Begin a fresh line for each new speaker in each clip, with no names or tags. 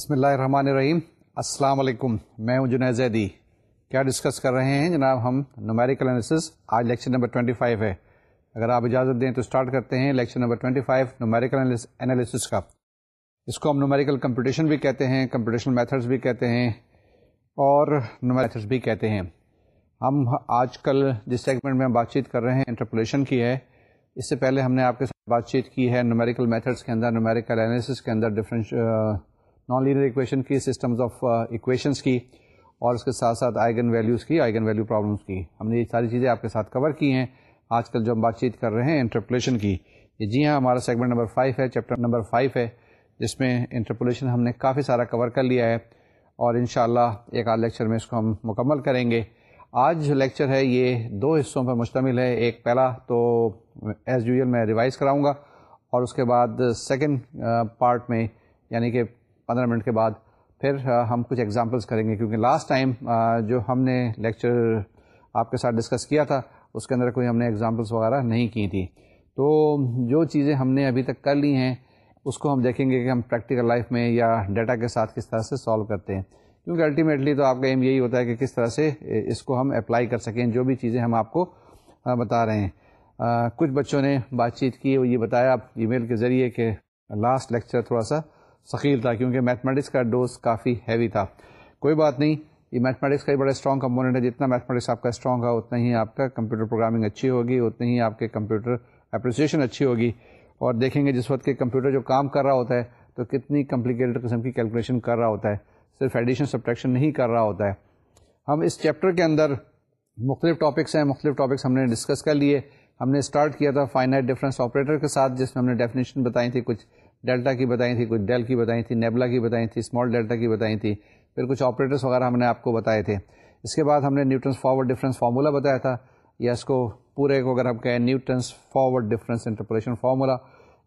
بسم اللہ الرحمن الرحیم۔ السلام علیکم۔ میں ہوں جنید زیدی۔ کیا ڈسکس کر رہے ہیں؟ جناب ہم نومیریکل انالیسس آج لیکچر نمبر 25 ہے۔ اگر آپ اجازت دیں تو اسٹارٹ کرتے ہیں لیکچر نمبر 25 نومیریکل انالیسس کا۔ اس کو ہم نومیریکل کمپٹیشن بھی کہتے ہیں کمپٹیشن میتھڈس بھی کہتے ہیں اور میتھڈس بھی کہتے ہیں۔ ہم آج کل جس سیگمنٹ میں ہم بات چیت کر رہے ہیں انٹرپولیشن کی ہے۔ اس سے پہلے ہم نے آپ کے ساتھ بات چیت کی ہے نومیریکل میتھڈس کے اندر نومیریکل انالیسس کے اندر ڈفرینش نان لینئر ایکویشن کی سسٹمز آف ایکویشنس کی، اور اس کے ساتھ ساتھ آئگن ویلیوز کی آئگن ویلیو پرابلمس کی. ہم نے یہ ساری چیزیں آپ کے ساتھ کور کی ہیں. آج کل جو ہم بات چیت کر رہے ہیں انٹرپولیشن کی. جی ہاں ہمارا سیگمنٹ نمبر فائیو ہے چیپٹر نمبر فائیو ہے، جس میں انٹرپولیشن ہم نے کافی سارا کور کر لیا ہے. اور انشاءاللہ ایک آدھ لیکچر میں اس کو ہم مکمل کریں گے. آج جو لیکچر ہے، یہ دو حصوں پر مشتمل ہے. ایک پہلا تو ایز یوزل میں ریوائز کراؤں گا، اور اس کے بعد سیکنڈ پارٹ uh, میں یعنی کہ پندرہ منٹ کے بعد پھر ہم کچھ ایگزامپلس کریں گے کیونکہ لاسٹ ٹائم جو ہم نے لیکچر آپ کے ساتھ ڈسکس کیا تھا، اس کے اندر کوئی ہم نے ایگزامپلس وغیرہ نہیں کی تھی۔ تو جو چیزیں ہم نے ابھی تک کر لی ہیں، اس کو ہم دیکھیں گے کہ ہم پریکٹیکل لائف میں یا ڈیٹا کے ساتھ کس طرح سے سالو کرتے ہیں۔ کیونکہ الٹیمیٹلی تو آپ کا ایم یہی ہوتا ہے کہ کس طرح سے اس کو ہم اپلائی کر سکیں، جو بھی چیزیں ہم آپ کو بتا رہے ہیں۔ کچھ بچوں نے بات چیت کی، وہ یہ بتایا ای میل کے ذریعے کہ لاسٹ لیکچر تھوڑا سا ثقیل تھا کیونکہ میتھمیٹکس کا ڈوز کافی ہیوی تھا۔ کوئی بات نہیں، یہ میتھمیٹکس کا ہی بڑا اسٹرانگ کمپوننٹ ہے۔ جتنا میتھمیٹکس آپ کا اسٹرانگ ہے، اتنا ہی آپ کا کمپیوٹر پروگرامنگ اچھی ہوگی اتنا ہی آپ کے کمپیوٹر اپریسیشن اچھی ہوگی۔ اور دیکھیں گے جس وقت کہ کمپیوٹر جو کام کر رہا ہوتا ہے، تو کتنی کمپلیکیٹڈ قسم کی کیلکولیشن کر رہا ہوتا ہے۔ صرف ایڈیشن سبٹریکشن نہیں کر رہا ہوتا ہے۔ ہم اس چیپٹر کے اندر مختلف ٹاپکس ہیں، مختلف ٹاپکس ہم نے ڈسکس کر لیے۔ ہم نے اسٹارٹ کیا تھا فائنائٹ ڈفرینس آپریٹر کے ساتھ، جس میں ہم نے ڈیفینیشن بتائی تھی کچھ ڈیلٹا کی بتائی تھی، کچھ ڈیل کی بتائی تھی، نیبلا کی بتائی تھی، اسمال ڈیلٹا کی بتائی تھی، پھر کچھ آپریٹرس وغیرہ ہم نے آپ کو بتائے تھے۔ اس کے بعد ہم نے نیوٹنس فارورڈ ڈفرینس فارمولا بتایا تھا، یا اس کو پورے کو اگر ہم کہیں Newton's forward difference interpolation formula,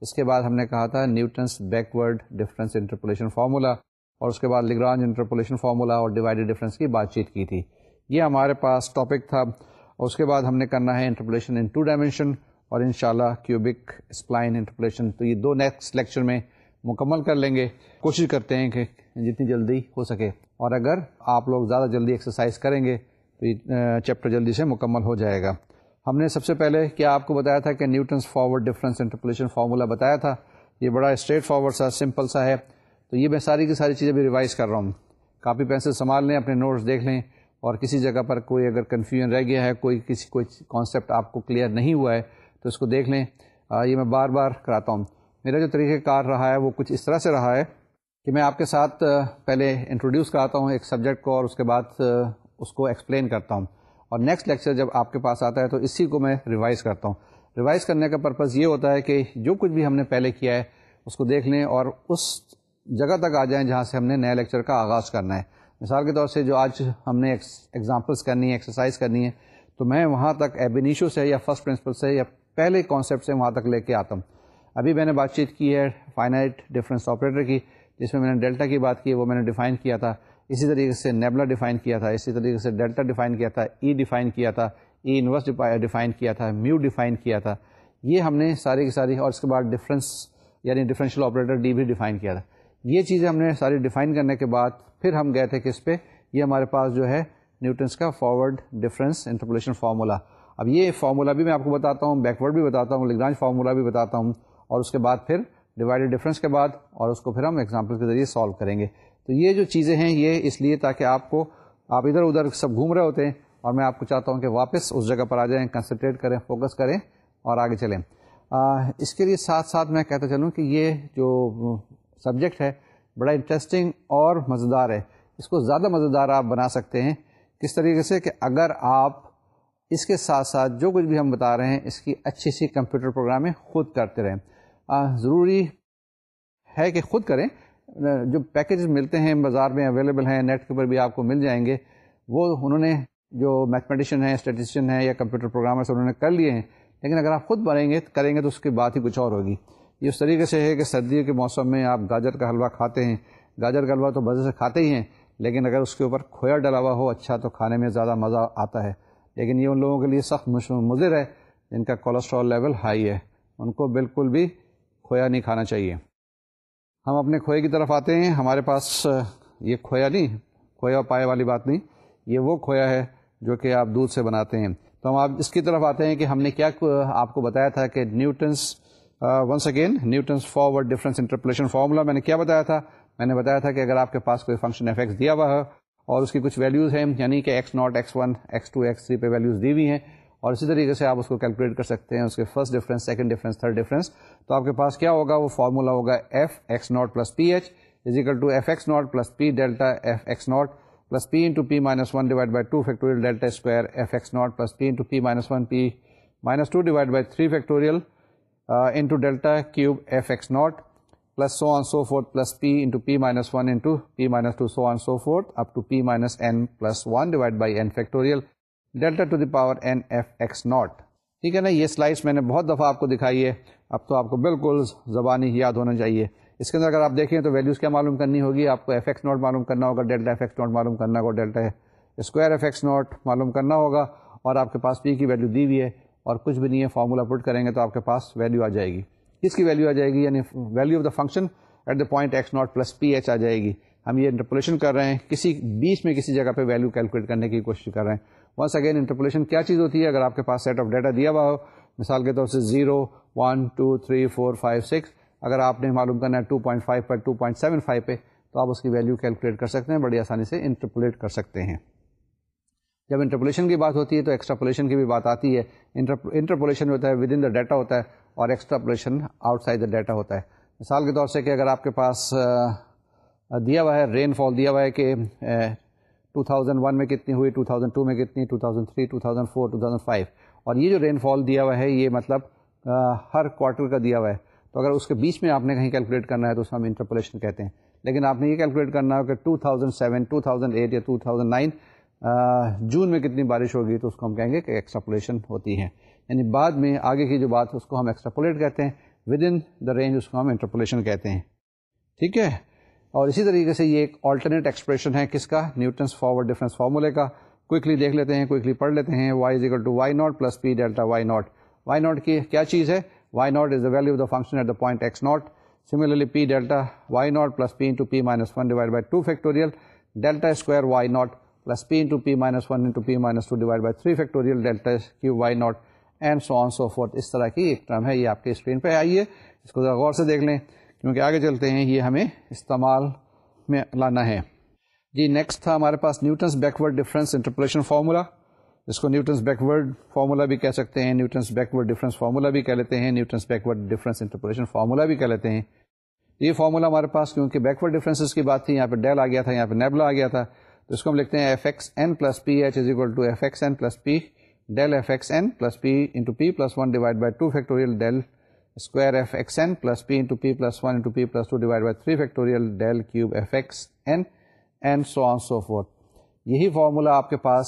اس کے بعد ہم نے کہا تھا Newton's backward difference interpolation formula, اور اس کے بعد لگرانج انٹرپولیشن فارمولا اور ڈیوائڈیڈ ڈفرینس کی بات چیت کی تھی۔ یہ ہمارے پاس ٹاپک تھا، اور اس کے بعد ہم نے کرنا ہے انٹرپولیشن ان ٹو ڈائمینشن۔ اور ان شاء اللہ کیوبک اسپلائن انٹرپولیشن تو یہ دو نیکسٹ لیکچر میں مکمل کر لیں گے۔ کوشش کرتے ہیں کہ جتنی جلدی ہو سکے۔ اور اگر آپ لوگ زیادہ جلدی ایکسرسائز کریں گے تو یہ چیپٹر جلدی سے مکمل ہو جائے گا۔ ہم نے سب سے پہلے کیا آپ کو بتایا تھا کہ Newton's forward difference interpolation formula بتایا تھا۔ یہ بڑا اسٹریٹ فارورڈ سا سمپل سا ہے۔ تو یہ میں ساری کی ساری چیزیں بھی ریوائز کر رہا ہوں۔ کاپی پینسل سنبھال لیں، اپنے نوٹس دیکھ لیں۔ اور کسی جگہ پر کوئی اگر کنفیوژن رہ گیا ہے، کوئی کسی، کوئی کانسیپٹ آپ کو کلیئر نہیں ہوا ہے تو اس کو دیکھ لیں۔ یہ میں بار بار کراتا ہوں۔ میرا جو طریقہ کار رہا ہے، وہ کچھ اس طرح سے رہا ہے کہ میں آپ کے ساتھ پہلے انٹروڈیوس کراتا ہوں ایک سبجیکٹ کو اور اس کے بعد اس کو ایکسپلین کرتا ہوں۔ اور نیکسٹ لیکچر جب آپ کے پاس آتا ہے تو اسی کو میں ریوائز کرتا ہوں۔ ریوائز کرنے کا پرپز یہ ہوتا ہے کہ جو کچھ بھی ہم نے پہلے کیا ہے، اس کو دیکھ لیں اور اس جگہ تک آ جائیں جہاں سے ہم نے نئے لیکچر کا آغاز کرنا ہے۔ مثال کے طور سے جو آج ہم نے ایگزامپلس کرنی ہے ایکسرسائز کرنی ہے تو میں وہاں تک ایبینیشو سے یا فرسٹ پرنسپل سے یا پہلے کانسیپٹ سے وہاں تک لے کے آتا ہوں۔ ابھی میں نے بات چیت کی ہے فائنائٹ ڈفرینس آپریٹر کی، جس میں میں نے ڈیلٹا کی بات کی، وہ میں نے ڈیفائن کیا تھا۔ اسی طریقے سے نیبلا ڈیفائن کیا تھا، اسی طریقے سے ڈیلٹا ڈیفائن کیا تھا ای e ڈیفائن کیا تھا ای انورس ڈیفائن کیا تھا میو ڈیفائن کیا تھا۔ یہ ہم نے ساری کی ساری، اور اس کے بعد ڈفرینس یعنی ڈفرینشیل آپریٹر ڈی بھی ڈیفائن کیا تھا۔ یہ چیزیں ہم نے ساری ڈیفائن کرنے کے بعد پھر ہم گئے تھے کہ اس پہ؟ یہ ہمارے پاس جو ہے نیوٹنس کا فارورڈ ڈفرینس انٹرپولیشن فارمولا اب یہ فارمولا بھی میں آپ کو بتاتا ہوں، بیکورڈ بھی بتاتا ہوں، لگرانج فارمولا بھی بتاتا ہوں، اور اس کے بعد پھر ڈیوائڈیڈ ڈفرینس کے بعد اور اس کو پھر ہم ایگزامپل کے ذریعے سالو کریں گے۔ تو یہ جو چیزیں ہیں، یہ اس لیے تاکہ آپ کو، آپ ادھر ادھر سب گھوم رہے ہوتے ہیں اور میں آپ کو چاہتا ہوں کہ واپس اس جگہ پر آ جائیں کنسنٹریٹ کریں فوکس کریں اور آگے چلیں۔ اس کے لیے ساتھ ساتھ میں کہتا چلوں کہ یہ جو سبجیکٹ ہے، بڑا انٹرسٹنگ اور مزیدار ہے۔ اس کو زیادہ مزیدار آپ بنا سکتے ہیں کس طریقے سے کہ اگر آپ اس کے ساتھ ساتھ جو کچھ بھی ہم بتا رہے ہیں، اس کی اچھی سی کمپیوٹر پروگرامیں خود کرتے رہیں۔ ضروری ہے کہ خود کریں۔ جو پیکیجز ملتے ہیں، بازار میں اویلیبل ہیں نیٹ کے اوپر بھی آپ کو مل جائیں گے، وہ انہوں نے جو میتھمیٹیشین ہیں اسٹیٹسشین ہیں یا کمپیوٹر پروگرامرس انہوں نے کر لیے ہیں۔ لیکن اگر آپ خود بنیں گے، کریں گے تو اس کی بات ہی کچھ اور ہوگی۔ یہ اس طریقے سے ہے کہ سردیوں کے موسم میں آپ گاجر کا حلوہ کھاتے ہیں۔ گاجر کا حلوہ تو مزے سے کھاتے ہی ہیں، لیکن اگر اس کے اوپر کھویا ڈلا ہوا ہو اچھا تو کھانے میں زیادہ مزہ آتا ہے۔ لیکن یہ ان لوگوں کے لیے سخت مضر ہے، جن کا کولیسٹرول لیول ہائی ہے۔ ان کو بالکل بھی کھویا نہیں کھانا چاہیے۔ ہم اپنے کھوئے کی طرف آتے ہیں۔ ہمارے پاس یہ کھویا نہیں، کھویا پائے والی بات نہیں، یہ وہ کھویا ہے جو کہ آپ دودھ سے بناتے ہیں۔ تو ہم آپ اس کی طرف آتے ہیں کہ ہم نے کیا آپ کو بتایا تھا کہ Newton's once again Newton's forward difference interpolation formula میں نے کیا بتایا تھا؟ میں نے بتایا تھا کہ اگر آپ کے پاس کوئی فنکشن ایف ایکس دیا ہوا ہے اور اس کی کچھ ویلیوز ہیں یعنی کہ X naught X one X two X three پہ ویلیوز دی ہوئی ہیں۔ اور اسی طریقے سے آپ اس کو کیلکولیٹ کر سکتے ہیں، اس کے first difference second difference third difference تو آپ کے پاس کیا ہوگا؟ وہ فارمولا ہوگا F X naught plus P H is equal to F X naught plus P delta F X naught plus P into P minus one divide by two factorial delta square F X naught plus P into P minus one P minus two divide by three factorial into delta cube F X naught plus so on so forth plus P into P minus one into P minus two so on so forth up to P minus N plus one divide by N factorial delta to the power N F X naught ٹھیک ہے نا؟ یہ slice میں نے بہت دفعہ آپ کو دکھائی ہے۔ اب تو آپ کو بالکل زبانی یاد ہونا چاہیے۔ اس کے اندر اگر آپ دیکھیں تو ویلیوز کیا معلوم کرنی ہوگی؟ آپ کو ایف ایکس نوٹ معلوم کرنا ہوگا ڈیلٹا ایف ایکس نوٹ معلوم کرنا ہوگا delta square F X naught معلوم کرنا ہوگا اور آپ کے پاس پی کی ویلیو دی ہوئی ہے اور کچھ بھی نہیں ہے فارمولا پٹ کریں گے تو آپ کے پاس ویلیو آ جائے گی۔ کس کی ویلیو آ جائے گی؟ یعنی value of the function at the point X naught plus P H آ جائے گی۔ ہم یہ انٹرپولیشن کر رہے ہیں۔ کسی بیچ میں کسی جگہ پہ ویلیو کیلکولیٹ کرنے کی کوشش کر رہے ہیں۔ ونس اگین انٹرپولیشن کیا چیز ہوتی ہے؟ اگر آپ کے پاس سیٹ آف ڈیٹا دیا ہوا ہو، مثال کے طور سے zero one two three four five six اگر آپ نے معلوم کرنا ہے 2.5 پر 2.75 پہ، تو آپ اس کی ویلیو کیلکولیٹ کر سکتے ہیں، بڑی آسانی سے انٹرپولیٹ کر سکتے ہیں۔ جب انٹرپولیشن کی بات ہوتی ہے تو ایکسٹراپولیشن کی بھی بات آتی ہے۔ انٹرپولیشن ہوتا ہے ود ان دا ڈیٹا ہوتا ہے اور extrapolation outside the data ہوتا ہے۔ مثال کے طور سے کہ اگر آپ کے پاس دیا ہوا ہے رین فال دیا ہوا ہے کہ 2001 میں کتنی ہوئی 2002 میں کتنی 2003 2004 2005 اور یہ جو رین فال دیا ہوا ہے، یہ مطلب ہر کوارٹر کا دیا ہوا ہے۔ تو اگر اس کے بیچ میں آپ نے کہیں کیلکولیٹ کرنا ہے تو اس کو ہم انٹرپولیشن کہتے ہیں۔ لیکن آپ نے یہ کیلکولیٹ کرنا ہو کہ 2007 2008 یا 2009 جون میں کتنی بارش ہوگی تو اس کو ہم کہیں گے کہ ایکسٹراپولیشن ہوتی ہے۔ یعنی بعد میں آگے کی جو بات اس کو ہم ایکسٹراپولیٹ کہتے ہیں ود ان دا رینج اس کو ہم انٹرپولیشن کہتے ہیں۔ ٹھیک ہے؟ اور اسی طریقے سے یہ ایک آلٹرنیٹ ایکسپریشن ہے، کس کا؟ نیوٹنس فارورڈ ڈفرینس فارمولے کا۔ کوئکلی دیکھ لیتے ہیں کوئکلی پڑھ لیتے ہیں Y is equal to Y naught plus P delta Y naught Y naught کی کیا چیز ہے؟ Y naught is the value of the function at the point X naught similarly P delta Y naught plus P into P minus one divide by two factorial delta square Y naught plus P into P minus one into P minus two divide by three factorial delta cube Y naught and so on so forth اس طرح کی ایک term ہے یہ آپ کے screen پہ. آئیے، اس کو ذرا غور سے دیکھ لیں، کیونکہ آگے چلتے ہیں، یہ ہمیں استعمال میں لانا ہے۔ جی نیکسٹ تھا ہمارے پاس Newton's backward difference interpolation formula اس کو نیوٹنس بیکورڈ فارمولا بھی کہہ سکتے ہیں، نیوٹنس بیکورڈ ڈفرینس فارمولا بھی کہہ لیتے ہیں، Newton's backward difference interpolation formula بھی کہہ لیتے ہیں۔ یہ فارمولا ہمارے پاس، کیونکہ بیکورڈ ڈفرینس کی بات تھی، یہاں پہ ڈیل آ گیا تھا، یہاں پہ نیبلا آ گیا تھا۔ تو اس کو ہم لکھتے ہیں f x n plus p h is equal to f x n plus p del f x n plus p into p plus one divide by two factorial del square f x n plus p into p plus one into p plus two divide by three factorial del cube f x n and so on so forth یہی formula آپ کے پاس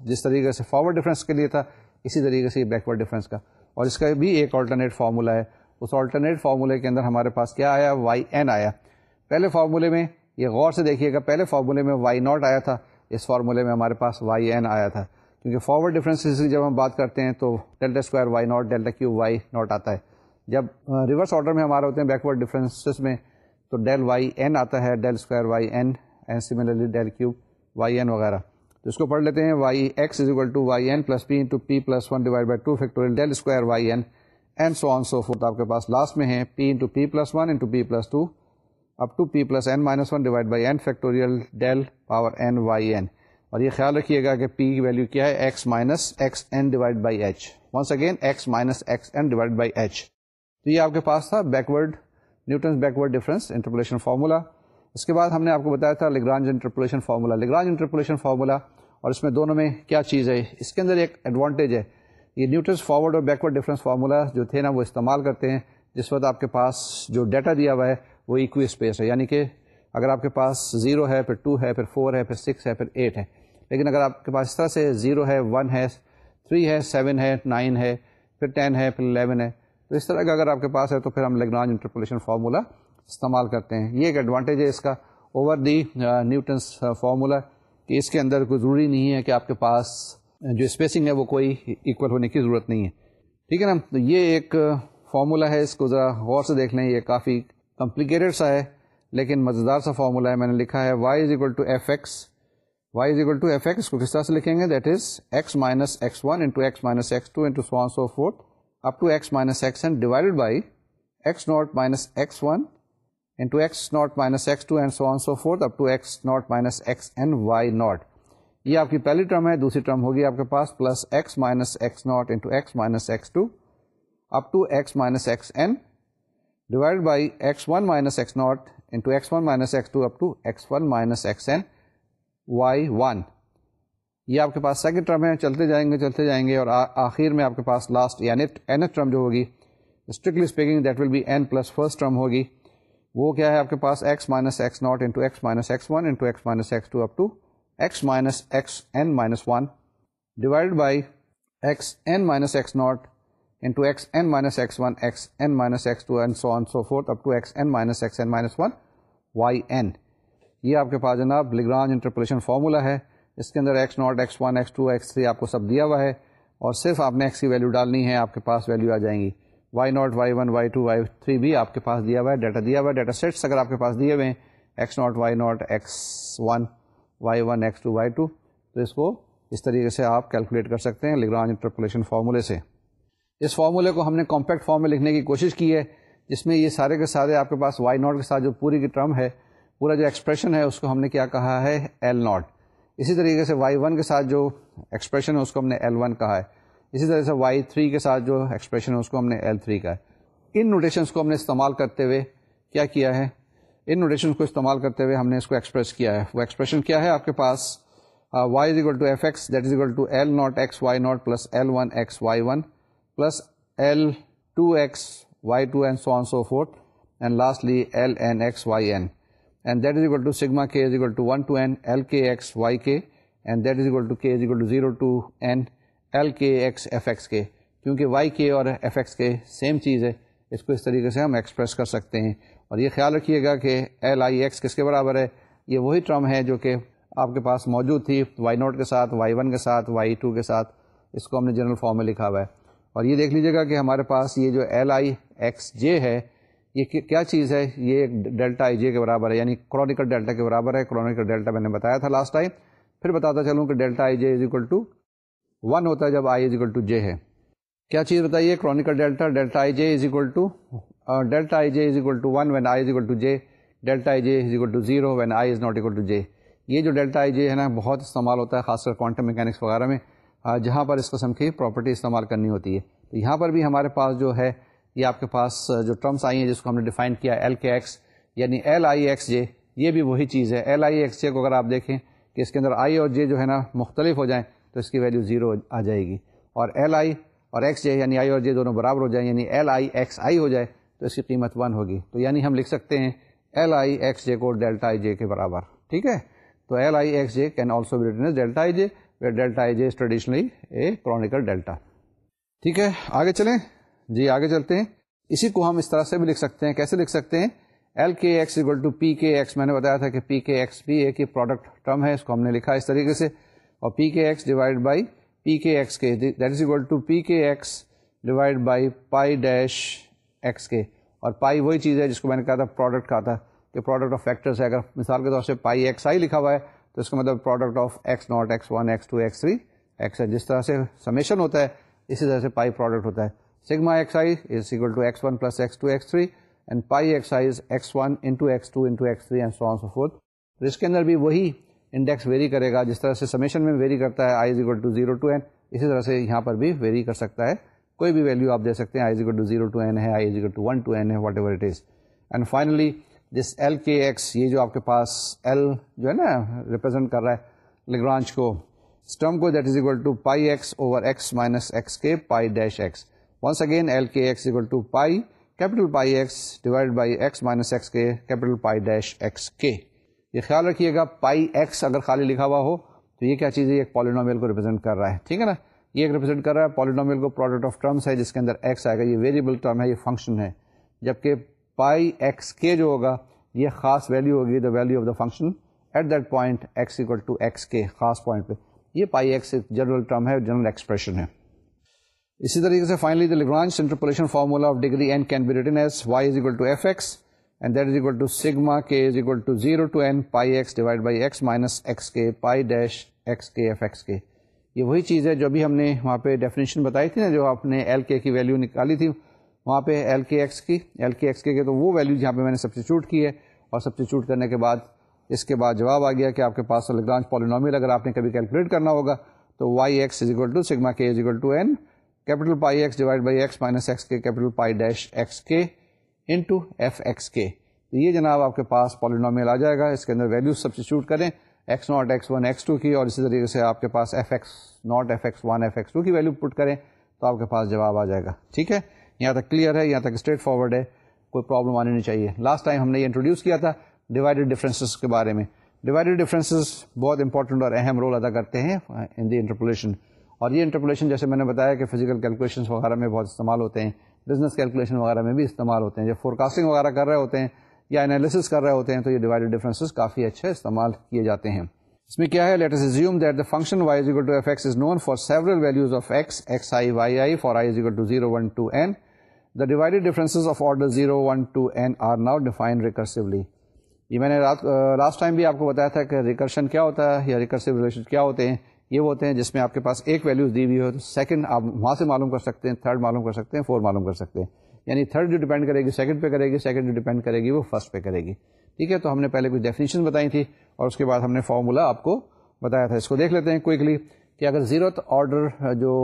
جس طریقے سے forward difference کے لیے تھا، اسی طریقے سے یہ بیکورڈ ڈفرینس کا۔ اور اس کا بھی ایک آلٹرنیٹ فارمولا ہے۔ اس آلٹرنیٹ فارمولے کے اندر ہمارے پاس کیا آیا؟ وائی این آیا۔ پہلے فارمولے میں یہ غور سے دیکھیے گا، پہلے فارمولے میں وائی ناٹ آیا تھا، اس فارمولے میں ہمارے پاس وائی این آیا تھا۔ کیونکہ فارورڈ ڈفرینس کی جب ہم بات کرتے ہیں تو delta square Y naught delta cube Y naught آتا ہے۔ جب ریورس آرڈر میں ہمارے ہوتے ہیں بیکورڈ ڈفرینسز میں، تو ڈیل وائی این آتا ہے del square Y N and similarly del cube Y N وغیرہ۔ تو اس کو پڑھ لیتے ہیں Y X is equal to Y N plus P into P plus one divide by two factorial del square Y N and so on so forth آپ کے پاس لاسٹ میں ہے P into P plus one into P plus two up to P plus N minus one divide by n factorial del power n y n اور یہ خیال رکھیے گا کہ پی کی ویلیو کیا ہے؟ X minus X N divide by H once again X minus X N divide by H تو یہ آپ کے پاس تھا backward Newton's backward difference interpolation formula اس کے بعد ہم نے آپ کو بتایا تھا Lagrange interpolation formula Lagrange interpolation formula اور اس میں دونوں میں کیا چیز ہے؟ اس کے اندر ایک ایڈوانٹیج ہے. یہ نیوٹنس فارورڈ اور بیکورڈ ڈفرینس فارمولا جو تھے نا وہ استعمال کرتے ہیں. جس وقت آپ کے پاس جو ڈیٹا دیا ہوا ہے وہ ایکوی اسپیس ہے. یعنی کہ اگر آپ کے پاس زیرو ہے، پھر ٹو ہے، پھر فور ہے، پھر سکس ہے، پھر ایٹ ہے۔ لیکن اگر آپ کے پاس اس طرح سے زیرو ہے، ون ہے، تھری ہے، سیون ہے، نائن ہے، پھر ٹین ہے، پھر الیون ہے۔ تو اس طرح کا اگر آپ کے پاس ہے تو پھر ہم لیگرانج انٹرپولیشن فارمولا استعمال کرتے ہیں۔ یہ ایک ایڈوانٹیج ہے اس کا اوور دی نیوٹنس فارمولا کہ اس کے اندر کوئی ضروری نہیں ہے کہ آپ کے پاس جو اسپیسنگ ہے وہ کوئی ایکول ہونے کی ضرورت نہیں ہے۔ ٹھیک ہے نا؟ تو یہ ایک فارمولا ہے، اس کو ذرا غور سے دیکھ لیں، یہ کافی کمپلیکیٹڈ سا ہے۔ لیکن مزیدار سا فارمولا ہے میں نے لکھا ہے Y is equal to F X Y is equal to F X کو کس طرح سے لکھیں گے that is X minus X one into X minus X two into so so forth up to X minus X N divided by X naught minus X one into X naught minus X two and so on so forth up to X naught minus X N Y naught یہ آپ کی پہلی term ہے دوسری term ہوگی آپ کے پاس plus x minus x naught into x minus x two up to x minus x n divide by x one minus x naught into x one minus x two up to x one minus x n y one یہ آپ کے پاس second term ہے چلتے جائیں گے چلتے جائیں گے اور آخر میں آپ کے پاس لاسٹ یعنی این ایف ٹرم جو ہوگی strictly speaking that will be n plus first term ہوگی وہ کیا ہے آپ کے پاس x minus x naught into x minus x one into x minus x two up to x minus x n minus one divide by x n minus x naught into x n minus x one x n minus x two and so on so forth up to x n minus x n minus one y n یہ آپ کے پاس جناب Lagrange interpolation formula ہے۔ اس کے اندر x naught x one x two x three آپ کو سب دیا ہوا ہے اور صرف آپ نے ایکس کی ویلو ڈالنی ہے، آپ کے پاس ویلو آ جائیں گی۔ Y naught y one y two y three بھی آپ کے پاس دیا ہوا ہے ڈیٹا دیا ہوا ہے ڈیٹا سیٹس اگر آپ کے پاس دیے ہوئے ہیں x naught y naught x one y one x two y two تو اس کو اس طریقے سے آپ کیلکولیٹ کر سکتے ہیں لگرانج انٹرپولیشن فارمولے سے۔ اس فارمولے کو ہم نے کمپیکٹ فارم میں لکھنے کی کوشش کی ہے۔ جس میں یہ سارے کے سارے آپ کے پاس وائی ناٹ کے ساتھ جو پوری کی ٹرم ہے، پورا جو ایکسپریشن ہے، اس کو ہم نے کیا کہا ہے ایل ناٹ اسی طریقے سے وائی ون کے ساتھ جو ایکسپریشن ہے، اس کو ہم نے ایل ون کہا ہے۔ اسی طرح سے وائی تھری کے ساتھ جو ایکسپریشن ہے، اس کو ہم نے ایل تھری کہا ہے۔ ان نوٹیشنس کو ہم نے استعمال کرتے ہوئے کیا کیا ہے؟ ان نوٹیشن کو استعمال کرتے ہوئے ہم نے اس کو ایکسپریس کیا ہے۔ وہ ایکسپریشن کیا ہے آپ کے پاس؟ Y is equal to f x that is equal to l naught x y naught plus l one x y one plus l two x y two n so on so forth and lastly l n x y n and that is equal to sigma k is equal to one to n l k x y k and that is equal to k is equal to zero to n l k x f x k کیونکہ Y کے اور F x کے same چیز ہے، اس کو اس طریقے سے ہم ایکسپریس کر سکتے ہیں۔ اور یہ خیال رکھیے گا کہ ایل آئی ایکس کس کے برابر ہے؟ یہ وہی ٹرم ہے جو کہ آپ کے پاس موجود تھی وائی نوٹ کے ساتھ وائی ون کے ساتھ وائی ٹو کے ساتھ۔ اس کو ہم نے جنرل فارم میں لکھا ہوا ہے۔ اور یہ دیکھ لیجیے گا کہ ہمارے پاس یہ جو ایل آئی ایکس جے ہے، یہ کیا چیز ہے؟ یہ ڈیلٹا آئی جے کے برابر ہے یعنی کرونیکل ڈیلٹا کے برابر ہے۔ کرونیکل ڈیلٹا میں نے بتایا تھا لاسٹ ٹائم پھر بتاتا چلوں کہ delta i j is equal to one ہوتا ہے جب آئی از اکول ٹو جے ہے۔ کیا چیز بتائیے؟ Kronecker delta delta i j is equal to delta i j is equal to one when i is equal to j delta i j is equal to zero when i is not equal to j یہ جو delta i جے ہے نا، بہت استعمال ہوتا ہے، خاص کر کوانٹم میکینکس وغیرہ میں۔ جہاں پر اس قسم کی پراپرٹی استعمال کرنی ہوتی ہے۔ تو یہاں پر بھی ہمارے پاس جو ہے، یہ آپ کے پاس جو ٹرمس آئی ہیں، جس کو ہم نے ڈیفائن کیا ایل کے ایکس یعنی ایل آئی ایکس جے یہ بھی وہی چیز ہے۔ ایل آئی ایکس جے کو اگر آپ دیکھیں کہ اس کے اندر آئی اور جے جو ہے نا مختلف ہو جائیں، تو اس کی ویلیو زیرو آ جائے گی۔ اور ایل آئی اور ایکس جے یعنی آئی اور جے دونوں برابر ہو جائیں یعنی ایل آئی ایکس آئی ہو جائے، تو اس کی قیمت ون ہوگی۔ تو یعنی ہم لکھ سکتے ہیں ایل آئی ایکس جے کو ڈیلٹا آئی جے کے برابر۔ ٹھیک ہے؟ تو l i x j can also be written delta i j delta i j is traditionally a Kronecker delta ٹھیک ہے آگے چلیں جی آگے چلتے ہیں اسی کو ہم اس طرح سے بھی لکھ سکتے ہیں کیسے لکھ سکتے ہیں L k x equal to p k x میں نے بتایا تھا کہ پی کے ایکس بھی ایک ہی پروڈکٹ ٹرم ہے اس کو ہم نے لکھا اس طریقے سے اور پی k x divide by p k x k that is equal to p k x divide by pi dash x k اور پائی وہی چیز ہے جس کو میں نے کہا تھا پروڈکٹ کہا تھا کہ پروڈکٹ آف فیکٹرس ہے اگر مثال کے طور سے پائی ایکس آئی لکھا ہوا ہے تو اس کا مطلب product of x naught x one x two x three x ہے جس طرح سے سمیشن ہوتا ہے، اسی طرح سے پائی پروڈکٹ ہوتا ہے۔ Sigma x i is equal to x one plus x two x three and pi x i is x one into x two into x three and so on so forth تو اس کے اندر بھی وہی index very کرے گا، جس طرح سے سمیشن میں ویری کرتا ہے i is equal to zero to n اسی طرح سے یہاں پر بھی ویری کر سکتا ہے۔ کوئی بھی ویلیو آپ دے سکتے ہیں i is equal to zero to n ہے i is equal to one to n ہے whatever it is and finally this l k x یہ جو آپ کے پاس ایل جو ہے نا ریپرزینٹ کر رہا ہے لگرانچ کو اسٹم کو that is equal to pi x over x minus x k pi dash x once again L k x equal to pi capital pi x divide by x minus x k capital pi dash x k یہ خیال رکھیے گا pi x اگر خالی لکھا ہوا ہو تو یہ کیا چیز ہے؟ ایک پالینومیل کو ریپرزینٹ کر رہا ہے، ٹھیک ہے نا؟ یہ ایک ریپرزینٹ کر رہا ہے پالینومیل کو پروڈکٹ آف ٹرمس ہے، جس کے اندر ایکس آئے گا، یہ ویریبل ٹرم ہے، یہ فنکشن ہے، جبکہ پائی ایکس کے جو ہوگا، یہ خاص ویلیو ہوگی the value of the function at that point x equal to x k خاص پوائنٹ پہ۔ یہ پائی ایکس ایک جنرل ٹرم ہے جنرل ایکسپریشن ہے۔ اسی طریقے سے finally the interpolation formula of degree n can be written as y is equal to f x and that is equal to sigma k is equal to zero to n pi x divide by x minus x k pi dash x k f x k یہ وہی چیز ہے جو بھی ہم نے وہاں پہ ڈیفینیشن بتائی تھی نا، جو آپ نے ایل کے کی ویلیو نکالی تھی۔ وہاں پہ ایل کے ایکس کی ایل کے ایکس کے تو وہ ویلیو جہاں پہ میں نے سبسٹیچیوٹ کی ہے اور سبسٹیچیوٹ کرنے کے بعد اس کے بعد جواب آ گیا کہ آپ کے پاس لگرانچ پالینومیل اگر آپ نے کبھی کیلکولیٹ کرنا ہوگا تو y x is equal to sigma k is equal to n capital pi x divide by x minus x k capital pi dash x k into F x k تو یہ جناب آپ کے پاس پالینومیل آ جائے گا، اس کے اندر ویلیو سبسٹیچیوٹ کریں x naught x one x two کی اور اسی طریقے سے آپ کے پاس f x naught f x one f x two کی ویلیو پٹ کریں تو آپ کے پاس جواب آ جائے گا۔ ٹھیک ہے؟ یہاں تک کلیئر ہے، یہاں تک اسٹریٹ فارورڈ ہے، کوئی پرابلم آنی نہیں چاہیے۔ لاسٹ ٹائم ہم نے یہ انٹروڈیوس کیا تھا ڈیوائڈیڈ ڈفرینسز کے بارے میں۔ ڈیوائڈیڈ ڈفرینسز بہت امپورٹنٹ اور اہم رول ادا کرتے ہیں ان دی انٹرپولیشن اور یہ انٹرپولیشن جیسے میں نے بتایا کہ فزیکل کیلکولیشن وغیرہ میں بہت استعمال ہوتے ہیں بزنس کیلکولیشن وغیرہ میں بھی استعمال ہوتے ہیں۔ جب فورکاسٹنگ وغیرہ کر رہے ہوتے ہیں یا انالیسس کر رہے ہوتے ہیں تو یہ ڈیوائڈیڈ ڈفرینسز کافی اچھے استعمال کیے جاتے ہیں۔ اس میں کیا ہے؟ Let assume that the function y is equal to f x is known for several values of x x i y i for i is equal to zero one two n the divided differences of order zero one two n are now define recursively یہ میں نے last time بھی آپ کو بتایا تھا کہ recursion کیا ہوتا ہے یا ریکرسو ریلیشن کیا ہوتے ہیں؟ یہ وہ ہوتے ہیں جس میں آپ کے پاس ایک ویلوز دی ہوئی ہو تو سیکنڈ آپ وہاں سے معلوم کر سکتے ہیں تھرڈ معلوم کر سکتے ہیں فور معلوم کر سکتے ہیں۔ یعنی تھرڈ جو ڈیپینڈ کرے گی سیکنڈ پہ کرے گی سیکنڈ جو ڈیپینڈ کرے گی وہ فرسٹ پہ کرے گی۔ ٹھیک ہے؟ تو ہم نے پہلے کچھ ڈیفینیشن بتائی تھی اور اس کے بعد ہم نے فارمولا آپ کو بتایا تھا۔ اس کو دیکھ لیتے ہیں کوئکلی کہ اگر زیرو آرڈر جو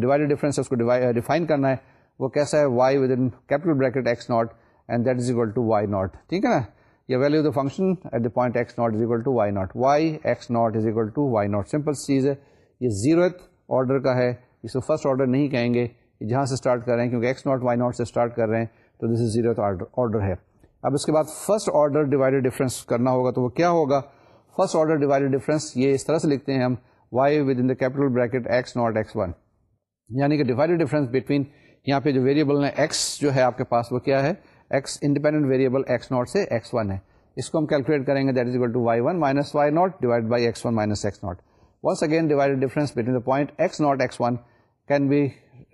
ڈیوائڈیڈ ڈفرینس ہے، اس کو ڈیفائن کرنا ہے۔ وہ کیسا ہے y with in capital bracket x naught and that is equal to y naught ٹھیک ہے نا؟ یہ value the function at the point x naught is equal to y naught y x naught is equal to y naught simple چیز ہے یہ zeroth order کا ہے. اس کو فرسٹ آرڈر نہیں کہیں گے. جہاں سے اسٹارٹ کر رہے ہیں کیونکہ ایکس ناٹ وائی ناٹ سے اسٹارٹ کر رہے ہیں، تو دس از زیرو آرڈر ہے۔ اب اس کے بعد فرسٹ آرڈر ڈیوائڈیڈ ڈفرینس کرنا ہوگا تو وہ کیا ہوگا؟ فرسٹ آرڈر ڈیوائڈیڈ ڈفرینس یہ اس طرح سے لکھتے ہیں ہم y with in the capital bracket x naught x one یعنی کہ ڈیوائڈیڈ ڈفرینس بٹوین یہاں پہ جو ویریبل ہے ایکس جو ہے آپ کے پاس وہ کیا ہے؟ X independent variable x naught سے ایکس ون ہے۔ اس کو ہم کیلکولیٹ کریں گے that is equal to y one minus y naught divide by x one minus x naught once again divided difference between the point x naught x one can be